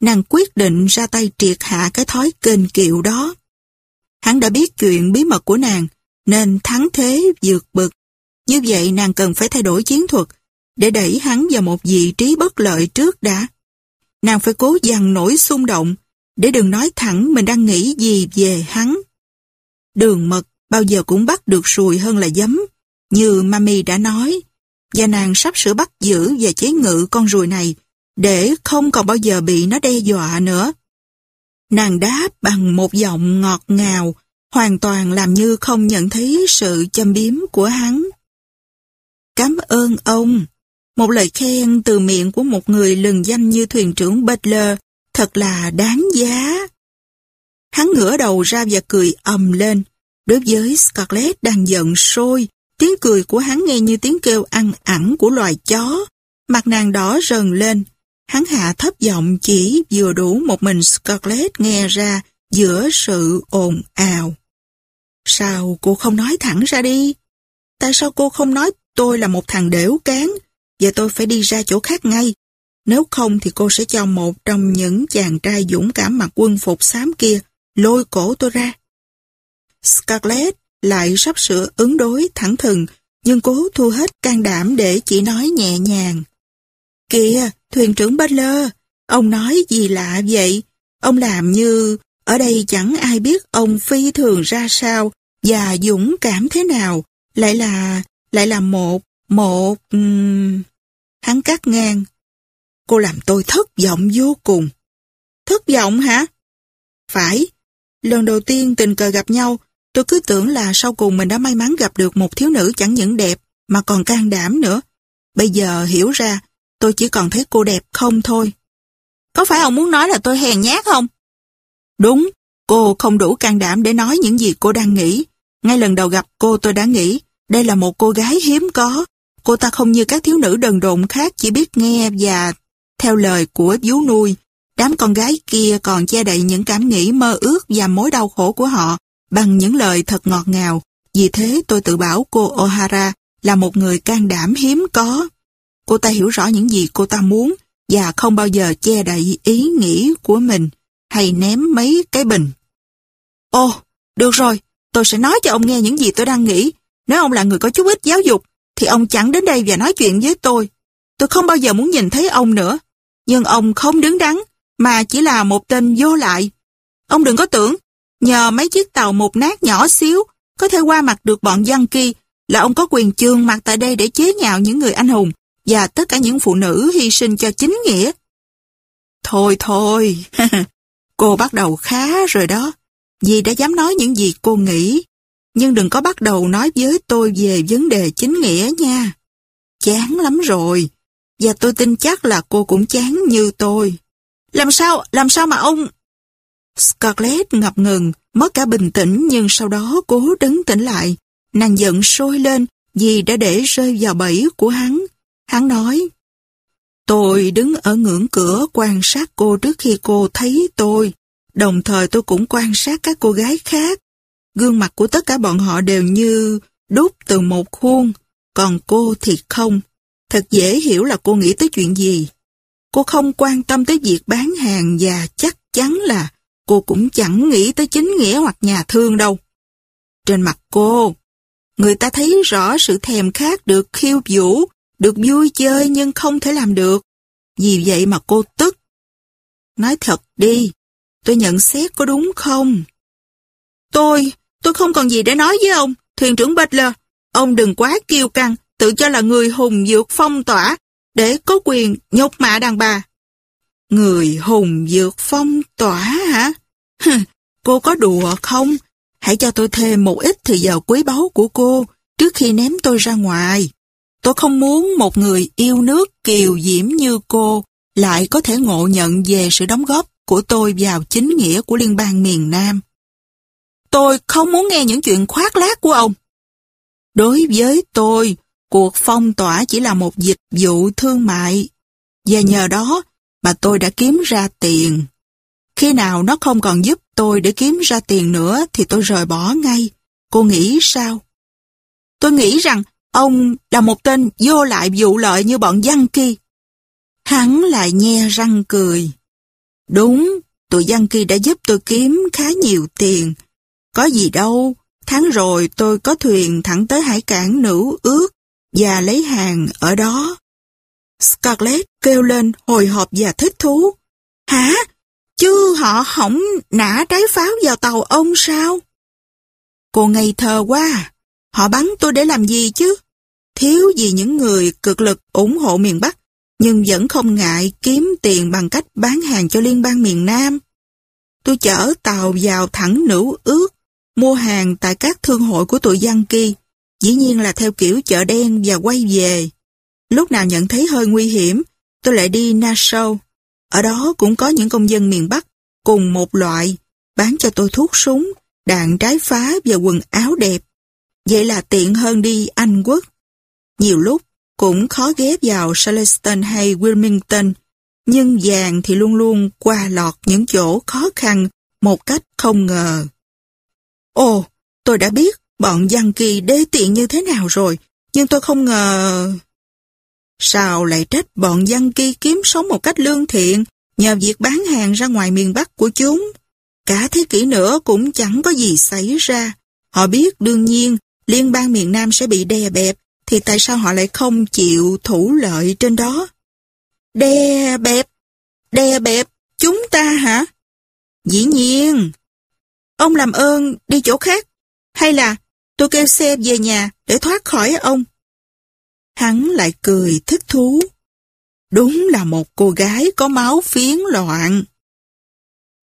Nàng quyết định ra tay triệt hạ cái thói kênh kiệu đó. Hắn đã biết chuyện bí mật của nàng, nên thắng thế vượt bực. Như vậy nàng cần phải thay đổi chiến thuật, để đẩy hắn vào một vị trí bất lợi trước đã. Nàng phải cố dằn nổi xung động, để đừng nói thẳng mình đang nghĩ gì về hắn. Đường mật bao giờ cũng bắt được sùi hơn là giấm, như Mami đã nói, và nàng sắp sửa bắt giữ và chế ngự con rùi này, để không còn bao giờ bị nó đe dọa nữa. Nàng đáp bằng một giọng ngọt ngào, hoàn toàn làm như không nhận thấy sự châm biếm của hắn. Cảm ơn ông. Một lời khen từ miệng của một người lừng danh như thuyền trưởng Butler thật là đáng giá. Hắn ngửa đầu ra và cười ầm lên. Đối với Scarlett đang giận sôi, tiếng cười của hắn nghe như tiếng kêu ăn ẳng của loài chó. Mặt nàng đỏ rần lên, Hắn hạ thấp giọng chỉ vừa đủ một mình Scarlett nghe ra giữa sự ồn ào. Sao cô không nói thẳng ra đi? Tại sao cô không nói tôi là một thằng đểu cán và tôi phải đi ra chỗ khác ngay? Nếu không thì cô sẽ cho một trong những chàng trai dũng cảm mặc quân phục xám kia lôi cổ tôi ra. Scarlett lại sắp sửa ứng đối thẳng thừng, nhưng cố thu hết can đảm để chỉ nói nhẹ nhàng. Kìa, thuyền trưởng Butler, ông nói gì lạ vậy? Ông làm như ở đây chẳng ai biết ông phi thường ra sao và dũng cảm thế nào. Lại là, lại là một, một... Hắn cắt ngang. Cô làm tôi thất vọng vô cùng. Thất vọng hả? Phải. Lần đầu tiên tình cờ gặp nhau, tôi cứ tưởng là sau cùng mình đã may mắn gặp được một thiếu nữ chẳng những đẹp mà còn can đảm nữa. Bây giờ hiểu ra tôi chỉ còn thấy cô đẹp không thôi. Có phải ông muốn nói là tôi hèn nhát không? Đúng, cô không đủ can đảm để nói những gì cô đang nghĩ. Ngay lần đầu gặp cô tôi đã nghĩ, đây là một cô gái hiếm có. Cô ta không như các thiếu nữ đần độn khác chỉ biết nghe và theo lời của vú nuôi. Đám con gái kia còn che đậy những cảm nghĩ mơ ước và mối đau khổ của họ bằng những lời thật ngọt ngào. Vì thế tôi tự bảo cô O'Hara là một người can đảm hiếm có. Cô ta hiểu rõ những gì cô ta muốn và không bao giờ che đậy ý nghĩ của mình hay ném mấy cái bình. Ồ, được rồi, tôi sẽ nói cho ông nghe những gì tôi đang nghĩ. Nếu ông là người có chút ít giáo dục, thì ông chẳng đến đây và nói chuyện với tôi. Tôi không bao giờ muốn nhìn thấy ông nữa. Nhưng ông không đứng đắn, mà chỉ là một tên vô lại. Ông đừng có tưởng, nhờ mấy chiếc tàu một nát nhỏ xíu, có thể qua mặt được bọn dân kia, là ông có quyền trường mặt tại đây để chế nhạo những người anh hùng và tất cả những phụ nữ hy sinh cho chính nghĩa. Thôi thôi, cô bắt đầu khá rồi đó, vì đã dám nói những gì cô nghĩ. Nhưng đừng có bắt đầu nói với tôi về vấn đề chính nghĩa nha. Chán lắm rồi, và tôi tin chắc là cô cũng chán như tôi. Làm sao, làm sao mà ông... Scarlett ngập ngừng, mất cả bình tĩnh nhưng sau đó cố đứng tỉnh lại. Nàng giận sôi lên vì đã để rơi vào bẫy của hắn. Hắn nói, Tôi đứng ở ngưỡng cửa quan sát cô trước khi cô thấy tôi. Đồng thời tôi cũng quan sát các cô gái khác. Gương mặt của tất cả bọn họ đều như đúc từ một khuôn, còn cô thì không. Thật dễ hiểu là cô nghĩ tới chuyện gì. Cô không quan tâm tới việc bán hàng và chắc chắn là cô cũng chẳng nghĩ tới chính nghĩa hoặc nhà thương đâu. Trên mặt cô, người ta thấy rõ sự thèm khát được khiêu vũ được vui chơi nhưng không thể làm được. Vì vậy mà cô tức. Nói thật đi, tôi nhận xét có đúng không? Tôi, tôi không còn gì để nói với ông, thuyền trưởng Butler. ông đừng quá kiêu căng, tự cho là người hùng dược phong tỏa, để có quyền nhục mạ đàn bà. Người hùng dược phong tỏa hả? cô có đùa không? Hãy cho tôi thêm một ít thời giờ quý báu của cô trước khi ném tôi ra ngoài. Tôi không muốn một người yêu nước kiều diễm như cô lại có thể ngộ nhận về sự đóng góp của tôi vào chính nghĩa của liên bang miền Nam. Tôi không muốn nghe những chuyện khoác lác của ông. Đối với tôi, cuộc phong tỏa chỉ là một dịch vụ thương mại. Và nhờ đó mà tôi đã kiếm ra tiền. Khi nào nó không còn giúp tôi để kiếm ra tiền nữa thì tôi rời bỏ ngay. Cô nghĩ sao? Tôi nghĩ rằng ông là một tên vô lại vụ lợi như bọn dân kia. Hắn lại nhe răng cười. Đúng, tụi dân kia đã giúp tôi kiếm khá nhiều tiền. Có gì đâu, tháng rồi tôi có thuyền thẳng tới hải cảng nữ ước và lấy hàng ở đó. Scarlett kêu lên hồi hộp và thích thú. Hả? Chứ họ hỏng nã trái pháo vào tàu ông sao? Cô ngây thơ quá Họ bắn tôi để làm gì chứ? Thiếu gì những người cực lực ủng hộ miền Bắc, nhưng vẫn không ngại kiếm tiền bằng cách bán hàng cho liên bang miền Nam. Tôi chở tàu vào thẳng nữ ước, mua hàng tại các thương hội của tụi dân kỳ, dĩ nhiên là theo kiểu chợ đen và quay về. Lúc nào nhận thấy hơi nguy hiểm, tôi lại đi Nassau. Ở đó cũng có những công dân miền Bắc cùng một loại, bán cho tôi thuốc súng, đạn trái phá và quần áo đẹp. Vậy là tiện hơn đi Anh Quốc. Nhiều lúc cũng khó ghép vào Charleston hay Wilmington, nhưng vàng thì luôn luôn qua lọt những chỗ khó khăn một cách không ngờ. Ồ, tôi đã biết bọn dân kỳ đê tiện như thế nào rồi, nhưng tôi không ngờ... Sao lại trách bọn dân kỳ kiếm sống một cách lương thiện nhờ việc bán hàng ra ngoài miền Bắc của chúng? Cả thế kỷ nữa cũng chẳng có gì xảy ra. Họ biết đương nhiên liên bang miền Nam sẽ bị đè bẹp, thì tại sao họ lại không chịu thủ lợi trên đó? Đè bẹp? Đè bẹp? Chúng ta hả? Dĩ nhiên. Ông làm ơn đi chỗ khác, hay là tôi kêu xe về nhà để thoát khỏi ông? Hắn lại cười thích thú. Đúng là một cô gái có máu phiến loạn.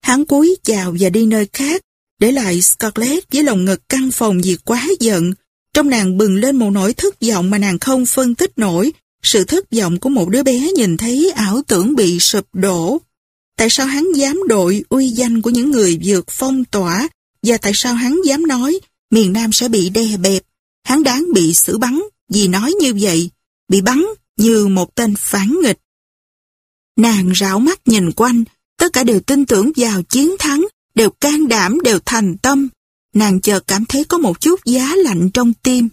Hắn cúi chào và đi nơi khác, để lại Scarlett với lòng ngực căng phòng vì quá giận. Trong nàng bừng lên một nỗi thất vọng mà nàng không phân tích nổi. Sự thất vọng của một đứa bé nhìn thấy ảo tưởng bị sụp đổ. Tại sao hắn dám đội uy danh của những người vượt phong tỏa và tại sao hắn dám nói miền Nam sẽ bị đè bẹp. Hắn đáng bị xử bắn vì nói như vậy, bị bắn như một tên phản nghịch. Nàng rảo mắt nhìn quanh, tất cả đều tin tưởng vào chiến thắng đều can đảm, đều thành tâm. Nàng chợt cảm thấy có một chút giá lạnh trong tim.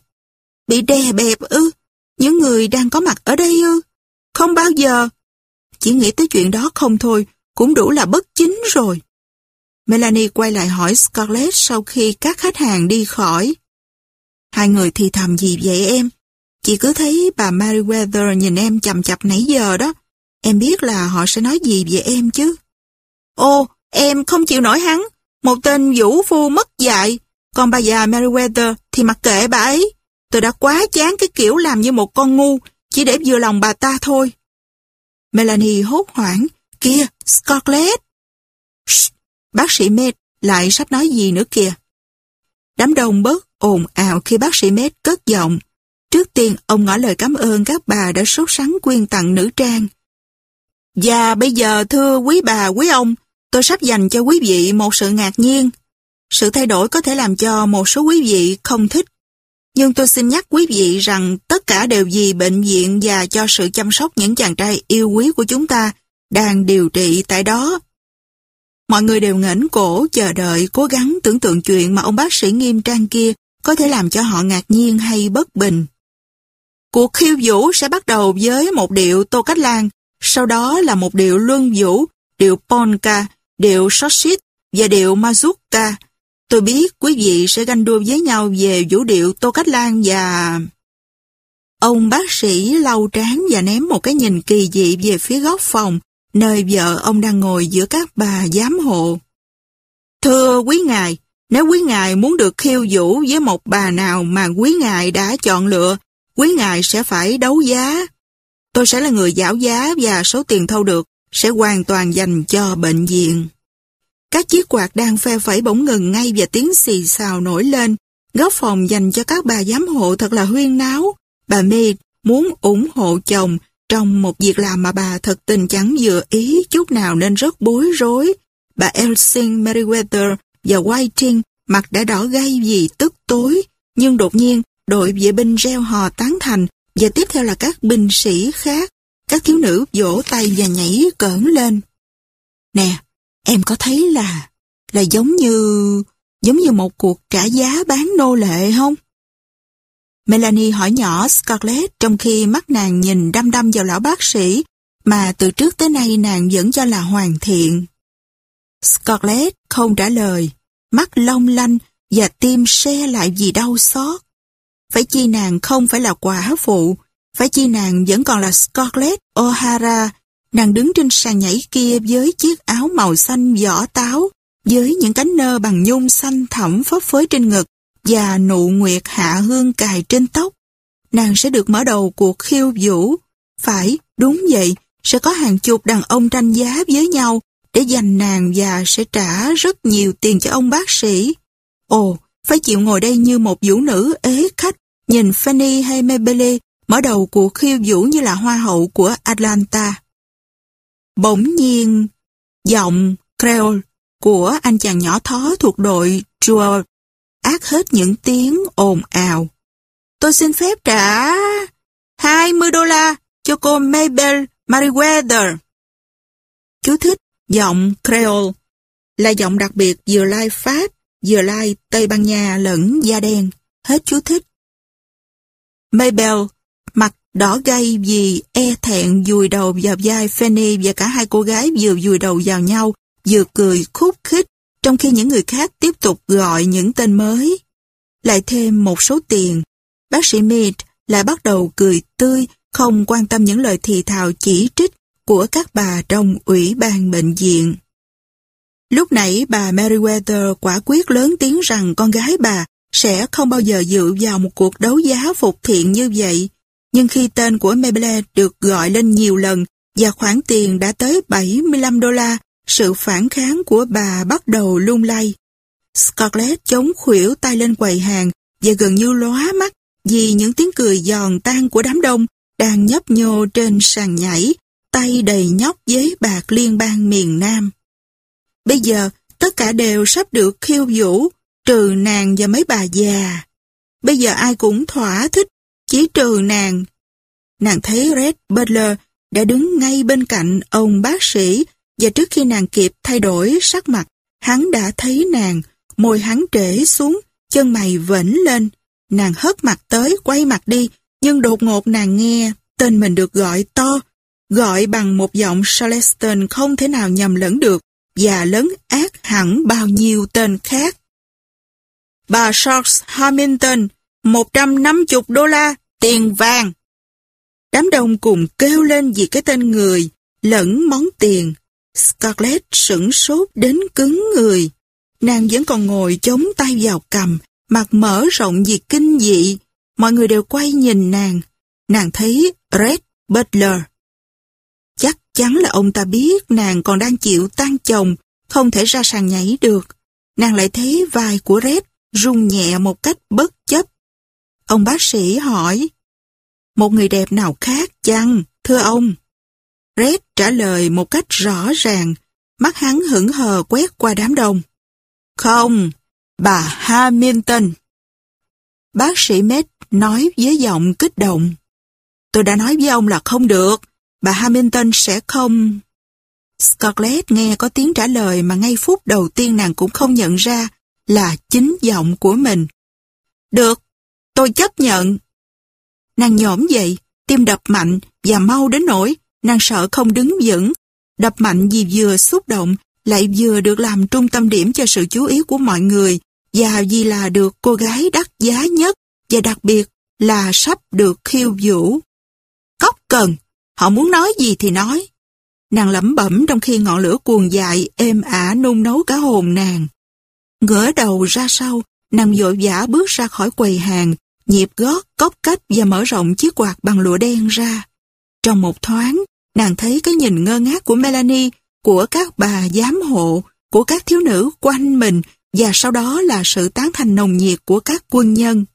Bị đè bẹp ư? Những người đang có mặt ở đây ư? Không bao giờ. Chỉ nghĩ tới chuyện đó không thôi, cũng đủ là bất chính rồi. Melanie quay lại hỏi Scarlett sau khi các khách hàng đi khỏi. Hai người thì thầm gì vậy em? Chị cứ thấy bà Meriwether nhìn em chầm chập nãy giờ đó. Em biết là họ sẽ nói gì về em chứ. Ô, Em không chịu nổi hắn, một tên vũ phu mất dạy, còn bà già Meriwether thì mặc kệ bà ấy. Tôi đã quá chán cái kiểu làm như một con ngu, chỉ để vừa lòng bà ta thôi. Melanie hốt hoảng, kia, Scarlett. Shh, bác sĩ Med lại sắp nói gì nữa kìa. Đám đông bớt ồn ào khi bác sĩ Med cất giọng. Trước tiên, ông ngỏ lời cảm ơn các bà đã sốt sắng quyên tặng nữ trang. Và bây giờ thưa quý bà, quý ông, Tôi sắp dành cho quý vị một sự ngạc nhiên. Sự thay đổi có thể làm cho một số quý vị không thích. Nhưng tôi xin nhắc quý vị rằng tất cả đều vì bệnh viện và cho sự chăm sóc những chàng trai yêu quý của chúng ta đang điều trị tại đó. Mọi người đều ngẩng cổ chờ đợi cố gắng tưởng tượng chuyện mà ông bác sĩ nghiêm trang kia có thể làm cho họ ngạc nhiên hay bất bình. Cuộc khiêu vũ sẽ bắt đầu với một điệu Tô Cách Lan, sau đó là một điệu luân vũ, điệu Polka điệu Sosit và điệu Mazurka. Tôi biết quý vị sẽ ganh đua với nhau về vũ điệu Tô Cách Lan và... Ông bác sĩ lau trán và ném một cái nhìn kỳ dị về phía góc phòng, nơi vợ ông đang ngồi giữa các bà giám hộ. Thưa quý ngài, Nếu quý ngài muốn được khiêu vũ với một bà nào mà quý ngài đã chọn lựa, quý ngài sẽ phải đấu giá. Tôi sẽ là người giảo giá và số tiền thâu được sẽ hoàn toàn dành cho bệnh viện. Các chiếc quạt đang phe phẩy bỗng ngừng ngay và tiếng xì xào nổi lên. Góc phòng dành cho các bà giám hộ thật là huyên náo. Bà Mead muốn ủng hộ chồng trong một việc làm mà bà thật tình chẳng vừa ý chút nào nên rất bối rối. Bà Elsing Meriwether và Whiting mặt đã đỏ gay vì tức tối, nhưng đột nhiên đội vệ binh reo hò tán thành và tiếp theo là các binh sĩ khác. Các thiếu nữ vỗ tay và nhảy cỡn lên. Nè, em có thấy là là giống như giống như một cuộc trả giá bán nô lệ không? Melanie hỏi nhỏ Scarlett trong khi mắt nàng nhìn đăm đăm vào lão bác sĩ mà từ trước tới nay nàng vẫn cho là hoàn thiện. Scarlett không trả lời, mắt long lanh và tim xe lại vì đau xót. Phải chi nàng không phải là quả phụ, phải chi nàng vẫn còn là Scarlett O'Hara, nàng đứng trên sàn nhảy kia với chiếc áo màu xanh vỏ táo, với những cánh nơ bằng nhung xanh thẳm phấp phới trên ngực và nụ nguyệt hạ hương cài trên tóc. Nàng sẽ được mở đầu cuộc khiêu vũ. Phải, đúng vậy, sẽ có hàng chục đàn ông tranh giá với nhau để giành nàng và sẽ trả rất nhiều tiền cho ông bác sĩ. Ồ, phải chịu ngồi đây như một vũ nữ ế khách, nhìn Fanny hay Maybelle mở đầu cuộc khiêu vũ như là hoa hậu của Atlanta. Bỗng nhiên, giọng Creole của anh chàng nhỏ thó thuộc đội Jewel ác hết những tiếng ồn ào. Tôi xin phép trả 20 đô la cho cô Mabel Meriwether. Chú thích giọng Creole là giọng đặc biệt vừa lai Pháp, vừa lai Tây Ban Nha lẫn da đen. Hết chú thích. Mabel đỏ gay vì e thẹn dùi đầu vào vai Fanny và cả hai cô gái vừa dùi đầu vào nhau, vừa cười khúc khích, trong khi những người khác tiếp tục gọi những tên mới. Lại thêm một số tiền, bác sĩ Mead lại bắt đầu cười tươi, không quan tâm những lời thì thào chỉ trích của các bà trong ủy ban bệnh viện. Lúc nãy bà Meriwether quả quyết lớn tiếng rằng con gái bà sẽ không bao giờ dự vào một cuộc đấu giá phục thiện như vậy. Nhưng khi tên của Mabel được gọi lên nhiều lần và khoản tiền đã tới 75 đô la, sự phản kháng của bà bắt đầu lung lay. Scarlett chống khuỷu tay lên quầy hàng và gần như lóa mắt vì những tiếng cười giòn tan của đám đông đang nhấp nhô trên sàn nhảy, tay đầy nhóc giấy bạc liên bang miền Nam. Bây giờ, tất cả đều sắp được khiêu vũ, trừ nàng và mấy bà già. Bây giờ ai cũng thỏa thích, chỉ trừ nàng. Nàng thấy Red Butler đã đứng ngay bên cạnh ông bác sĩ và trước khi nàng kịp thay đổi sắc mặt, hắn đã thấy nàng, môi hắn trễ xuống, chân mày vẫn lên. Nàng hất mặt tới, quay mặt đi, nhưng đột ngột nàng nghe tên mình được gọi to, gọi bằng một giọng Charleston không thể nào nhầm lẫn được và lớn ác hẳn bao nhiêu tên khác. Bà Charles Hamilton, 150 đô la, tiền vàng. Đám đông cùng kêu lên vì cái tên người, lẫn món tiền. Scarlett sửng sốt đến cứng người. Nàng vẫn còn ngồi chống tay vào cầm, mặt mở rộng vì kinh dị. Mọi người đều quay nhìn nàng. Nàng thấy Red Butler. Chắc chắn là ông ta biết nàng còn đang chịu tan chồng, không thể ra sàn nhảy được. Nàng lại thấy vai của Red rung nhẹ một cách bất chấp. Ông bác sĩ hỏi, một người đẹp nào khác chăng, thưa ông? Red trả lời một cách rõ ràng, mắt hắn hững hờ quét qua đám đông. Không, bà Hamilton. Bác sĩ Med nói với giọng kích động. Tôi đã nói với ông là không được, bà Hamilton sẽ không... Scarlett nghe có tiếng trả lời mà ngay phút đầu tiên nàng cũng không nhận ra là chính giọng của mình. Được, tôi chấp nhận. Nàng nhổm dậy, tim đập mạnh và mau đến nỗi nàng sợ không đứng vững. Đập mạnh vì vừa xúc động, lại vừa được làm trung tâm điểm cho sự chú ý của mọi người và vì là được cô gái đắt giá nhất và đặc biệt là sắp được khiêu vũ. Cóc cần, họ muốn nói gì thì nói. Nàng lẩm bẩm trong khi ngọn lửa cuồng dại êm ả nung nấu cả hồn nàng. Ngửa đầu ra sau, nàng vội vã bước ra khỏi quầy hàng, nhịp gót, cốc cách và mở rộng chiếc quạt bằng lụa đen ra. Trong một thoáng, nàng thấy cái nhìn ngơ ngác của Melanie, của các bà giám hộ, của các thiếu nữ quanh mình và sau đó là sự tán thành nồng nhiệt của các quân nhân.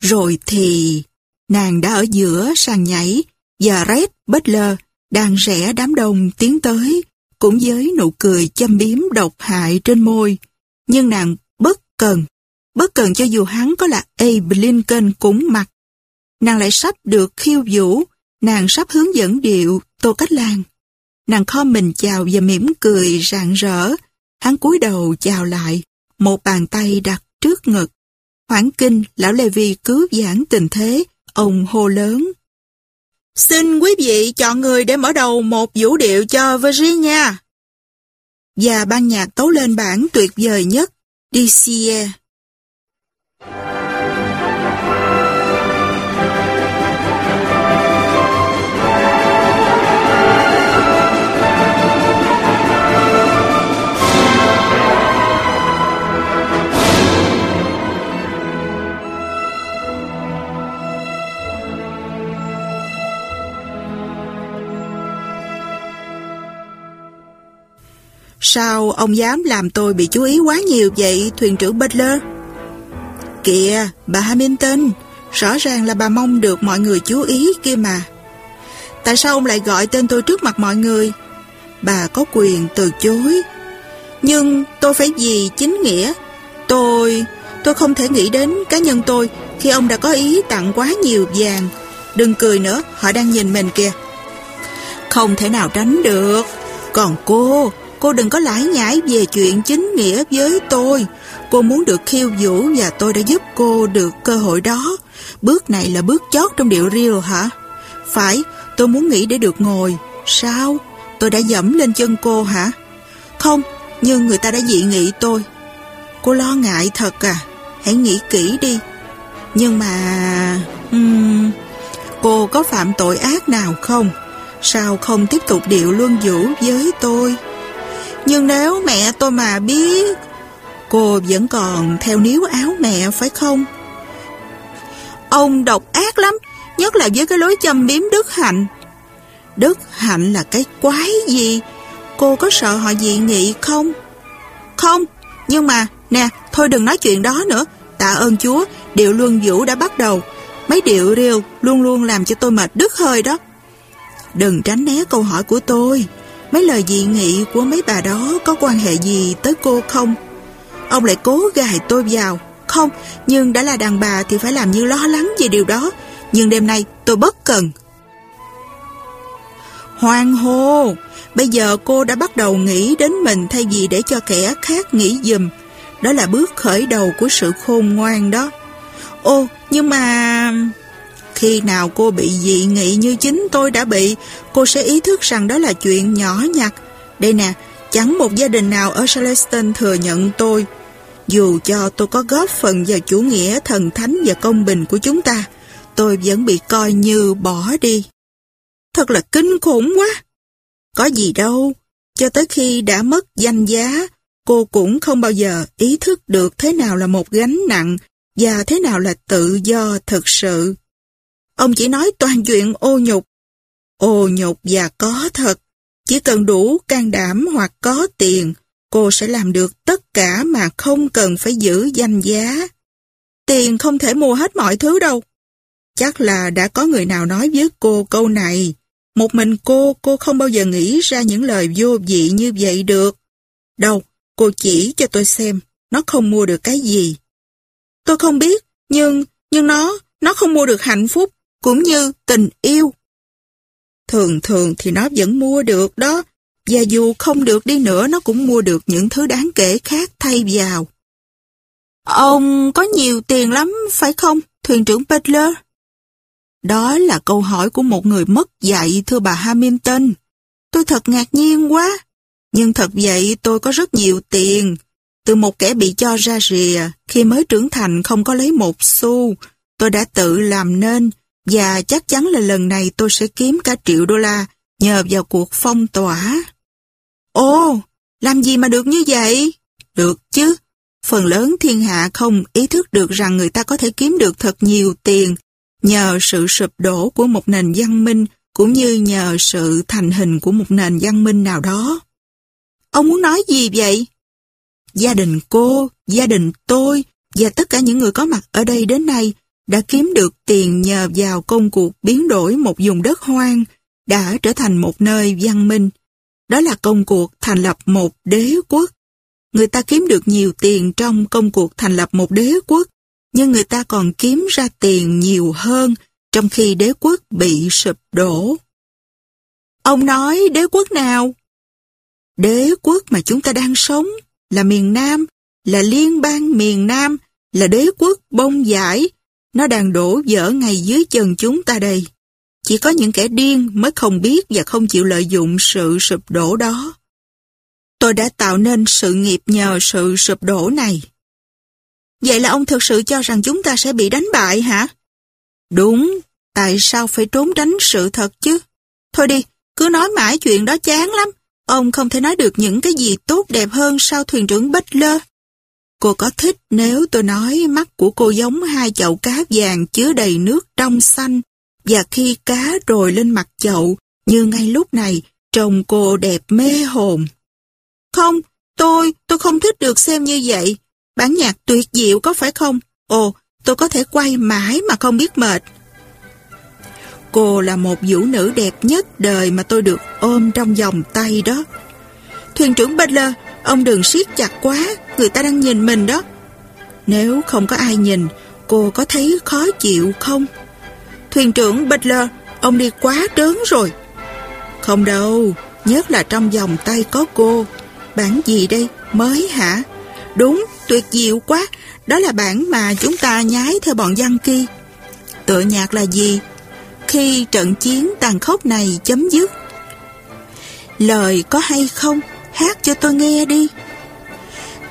Rồi thì, nàng đã ở giữa sàn nhảy và Red Butler đang rẽ đám đông tiến tới, cũng với nụ cười châm biếm độc hại trên môi. Nhưng nàng bất cần, bất cần cho dù hắn có là Abe Lincoln cũng mặc. Nàng lại sắp được khiêu vũ, nàng sắp hướng dẫn điệu Tô Cách Lan. Nàng kho mình chào và mỉm cười rạng rỡ. Hắn cúi đầu chào lại, một bàn tay đặt trước ngực. Hoảng kinh, lão Lê Vi cứu giãn tình thế, ông hô lớn. Xin quý vị chọn người để mở đầu một vũ điệu cho Virginia. Và ban nhạc tấu lên bản tuyệt vời nhất, DCA. Sao ông dám làm tôi bị chú ý quá nhiều vậy, thuyền trưởng Butler? Kìa, bà Hamilton, rõ ràng là bà mong được mọi người chú ý kia mà. Tại sao ông lại gọi tên tôi trước mặt mọi người? Bà có quyền từ chối. Nhưng tôi phải vì chính nghĩa. Tôi... tôi không thể nghĩ đến cá nhân tôi khi ông đã có ý tặng quá nhiều vàng. Đừng cười nữa, họ đang nhìn mình kìa. Không thể nào tránh được. Còn cô, Cô đừng có lải nhải về chuyện chính nghĩa với tôi. Cô muốn được khiêu vũ và tôi đã giúp cô được cơ hội đó. Bước này là bước chót trong điệu riêu hả? Phải, tôi muốn nghỉ để được ngồi. Sao? Tôi đã dẫm lên chân cô hả? Không, nhưng người ta đã dị nghị tôi. Cô lo ngại thật à? Hãy nghĩ kỹ đi. Nhưng mà... Uhm, cô có phạm tội ác nào không? Sao không tiếp tục điệu luân vũ với tôi? Nhưng nếu mẹ tôi mà biết Cô vẫn còn theo níu áo mẹ phải không? Ông độc ác lắm Nhất là với cái lối châm biếm Đức Hạnh Đức Hạnh là cái quái gì? Cô có sợ họ dị nghị không? Không, nhưng mà Nè, thôi đừng nói chuyện đó nữa Tạ ơn Chúa, điệu luân vũ đã bắt đầu Mấy điệu riêu luôn luôn làm cho tôi mệt đứt hơi đó Đừng tránh né câu hỏi của tôi Mấy lời dị nghị của mấy bà đó có quan hệ gì tới cô không? Ông lại cố gài tôi vào. Không, nhưng đã là đàn bà thì phải làm như lo lắng về điều đó. Nhưng đêm nay tôi bất cần. Hoàng hô! Bây giờ cô đã bắt đầu nghĩ đến mình thay vì để cho kẻ khác nghĩ dùm. Đó là bước khởi đầu của sự khôn ngoan đó. Ô, nhưng mà... Khi nào cô bị dị nghị như chính tôi đã bị, cô sẽ ý thức rằng đó là chuyện nhỏ nhặt. Đây nè, chẳng một gia đình nào ở Charleston thừa nhận tôi. Dù cho tôi có góp phần vào chủ nghĩa thần thánh và công bình của chúng ta, tôi vẫn bị coi như bỏ đi. Thật là kinh khủng quá. Có gì đâu, cho tới khi đã mất danh giá, cô cũng không bao giờ ý thức được thế nào là một gánh nặng và thế nào là tự do thực sự. Ông chỉ nói toàn chuyện ô nhục. Ô nhục và có thật. Chỉ cần đủ can đảm hoặc có tiền, cô sẽ làm được tất cả mà không cần phải giữ danh giá. Tiền không thể mua hết mọi thứ đâu. Chắc là đã có người nào nói với cô câu này. Một mình cô, cô không bao giờ nghĩ ra những lời vô vị như vậy được. Đâu, cô chỉ cho tôi xem, nó không mua được cái gì. Tôi không biết, nhưng, nhưng nó, nó không mua được hạnh phúc, cũng như tình yêu. Thường thường thì nó vẫn mua được đó, và dù không được đi nữa nó cũng mua được những thứ đáng kể khác thay vào. Ông có nhiều tiền lắm, phải không, thuyền trưởng Butler? Đó là câu hỏi của một người mất dạy, thưa bà Hamilton. Tôi thật ngạc nhiên quá. Nhưng thật vậy tôi có rất nhiều tiền. Từ một kẻ bị cho ra rìa, khi mới trưởng thành không có lấy một xu, tôi đã tự làm nên và chắc chắn là lần này tôi sẽ kiếm cả triệu đô la nhờ vào cuộc phong tỏa. Ồ, làm gì mà được như vậy? được chứ. Phần lớn thiên hạ không ý thức được rằng người ta có thể kiếm được thật nhiều tiền nhờ sự sụp đổ của một nền văn minh cũng như nhờ sự thành hình của một nền văn minh nào đó. Ông muốn nói gì vậy? Gia đình cô, gia đình tôi và tất cả những người có mặt ở đây đến nay đã kiếm được tiền nhờ vào công cuộc biến đổi một vùng đất hoang đã trở thành một nơi văn minh. Đó là công cuộc thành lập một đế quốc. Người ta kiếm được nhiều tiền trong công cuộc thành lập một đế quốc, nhưng người ta còn kiếm ra tiền nhiều hơn trong khi đế quốc bị sụp đổ. Ông nói đế quốc nào? Đế quốc mà chúng ta đang sống là miền Nam, là liên bang miền Nam, là đế quốc bông giải. Nó đang đổ dở ngay dưới chân chúng ta đây. Chỉ có những kẻ điên mới không biết và không chịu lợi dụng sự sụp đổ đó. Tôi đã tạo nên sự nghiệp nhờ sự sụp đổ này. Vậy là ông thực sự cho rằng chúng ta sẽ bị đánh bại hả? Đúng, tại sao phải trốn tránh sự thật chứ? Thôi đi, cứ nói mãi chuyện đó chán lắm. Ông không thể nói được những cái gì tốt đẹp hơn sao thuyền trưởng Butler. Cô có thích nếu tôi nói mắt của cô giống hai chậu cá vàng chứa đầy nước trong xanh và khi cá rồi lên mặt chậu như ngay lúc này trông cô đẹp mê hồn. Không, tôi, tôi không thích được xem như vậy. Bản nhạc tuyệt diệu có phải không? Ồ, tôi có thể quay mãi mà không biết mệt. Cô là một vũ nữ đẹp nhất đời mà tôi được ôm trong vòng tay đó. Thuyền trưởng Butler, ông đừng siết chặt quá, người ta đang nhìn mình đó. Nếu không có ai nhìn, cô có thấy khó chịu không? Thuyền trưởng Butler, ông đi quá trớn rồi. Không đâu, nhất là trong vòng tay có cô. Bản gì đây? Mới hả? Đúng, tuyệt diệu quá. Đó là bản mà chúng ta nhái theo bọn dân kia. Tựa nhạc là gì? khi trận chiến tàn khốc này chấm dứt. Lời có hay không? Hát cho tôi nghe đi.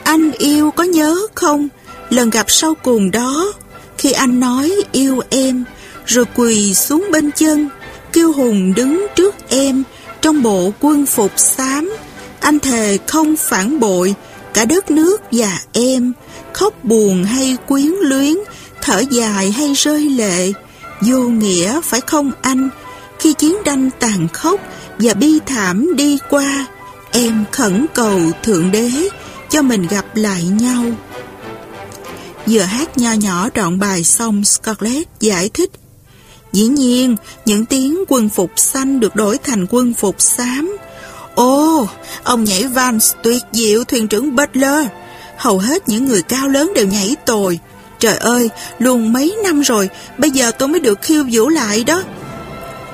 Anh yêu có nhớ không? Lần gặp sau cùng đó, khi anh nói yêu em, rồi quỳ xuống bên chân, kêu hùng đứng trước em, trong bộ quân phục xám. Anh thề không phản bội, cả đất nước và em, khóc buồn hay quyến luyến, thở dài hay rơi lệ, Vô nghĩa phải không anh? Khi chiến tranh tàn khốc và bi thảm đi qua, em khẩn cầu Thượng Đế cho mình gặp lại nhau. Vừa hát nho nhỏ đoạn bài xong Scarlett giải thích Dĩ nhiên, những tiếng quân phục xanh được đổi thành quân phục xám. ô ông nhảy Vance tuyệt diệu thuyền trưởng Butler. Hầu hết những người cao lớn đều nhảy tồi. Trời ơi, luôn mấy năm rồi, bây giờ tôi mới được khiêu vũ lại đó.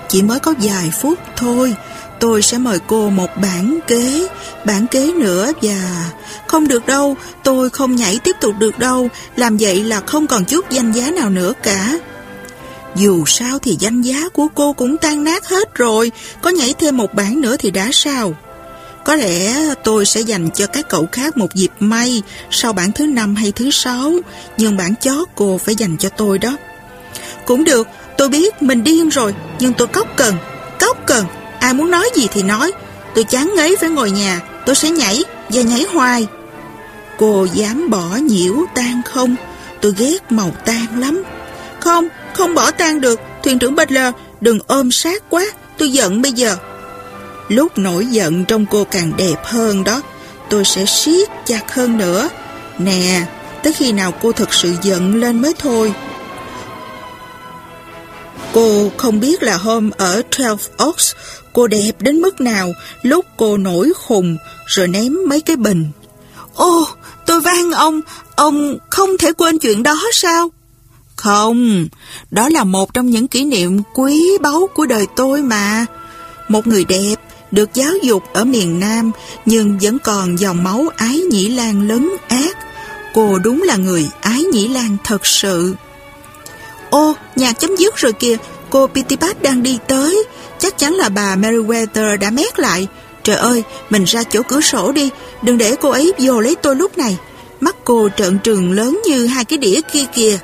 Chỉ mới có vài phút thôi, tôi sẽ mời cô một bản kế, bản kế nữa và... Không được đâu, tôi không nhảy tiếp tục được đâu, làm vậy là không còn chút danh giá nào nữa cả. Dù sao thì danh giá của cô cũng tan nát hết rồi, có nhảy thêm một bản nữa thì đã sao? Có lẽ tôi sẽ dành cho các cậu khác một dịp may sau bản thứ năm hay thứ sáu, nhưng bản chót cô phải dành cho tôi đó. Cũng được, tôi biết mình điên rồi, nhưng tôi cóc cần, cóc cần. Ai muốn nói gì thì nói, tôi chán ngấy phải ngồi nhà, tôi sẽ nhảy và nhảy hoài. Cô dám bỏ nhiễu tan không? Tôi ghét màu tan lắm. Không, không bỏ tan được, thuyền trưởng Butler, đừng ôm sát quá, tôi giận bây giờ. Lúc nổi giận trong cô càng đẹp hơn đó Tôi sẽ siết chặt hơn nữa. Nè Tới khi nào cô thật sự giận lên mới thôi. Cô không biết là hôm ở Twelve Oaks Cô đẹp đến mức nào. Lúc cô nổi khùng Rồi ném mấy cái bình. Ô tôi van ông. Ông không thể quên chuyện đó sao? Không Đó là một trong những kỷ niệm quý báu của đời tôi mà Một người đẹp được giáo dục ở miền Nam nhưng vẫn còn dòng máu ái nhĩ lan lớn ác. Cô đúng là người ái nhĩ lan thật sự. Ô, nhạc chấm dứt rồi kìa, cô Pitipat đang đi tới. Chắc chắn là bà Meriwether đã mét lại. Trời ơi, mình ra chỗ cửa sổ đi, đừng để cô ấy vô lấy tôi lúc này. Mắt cô trợn trừng lớn như hai cái đĩa kia kìa.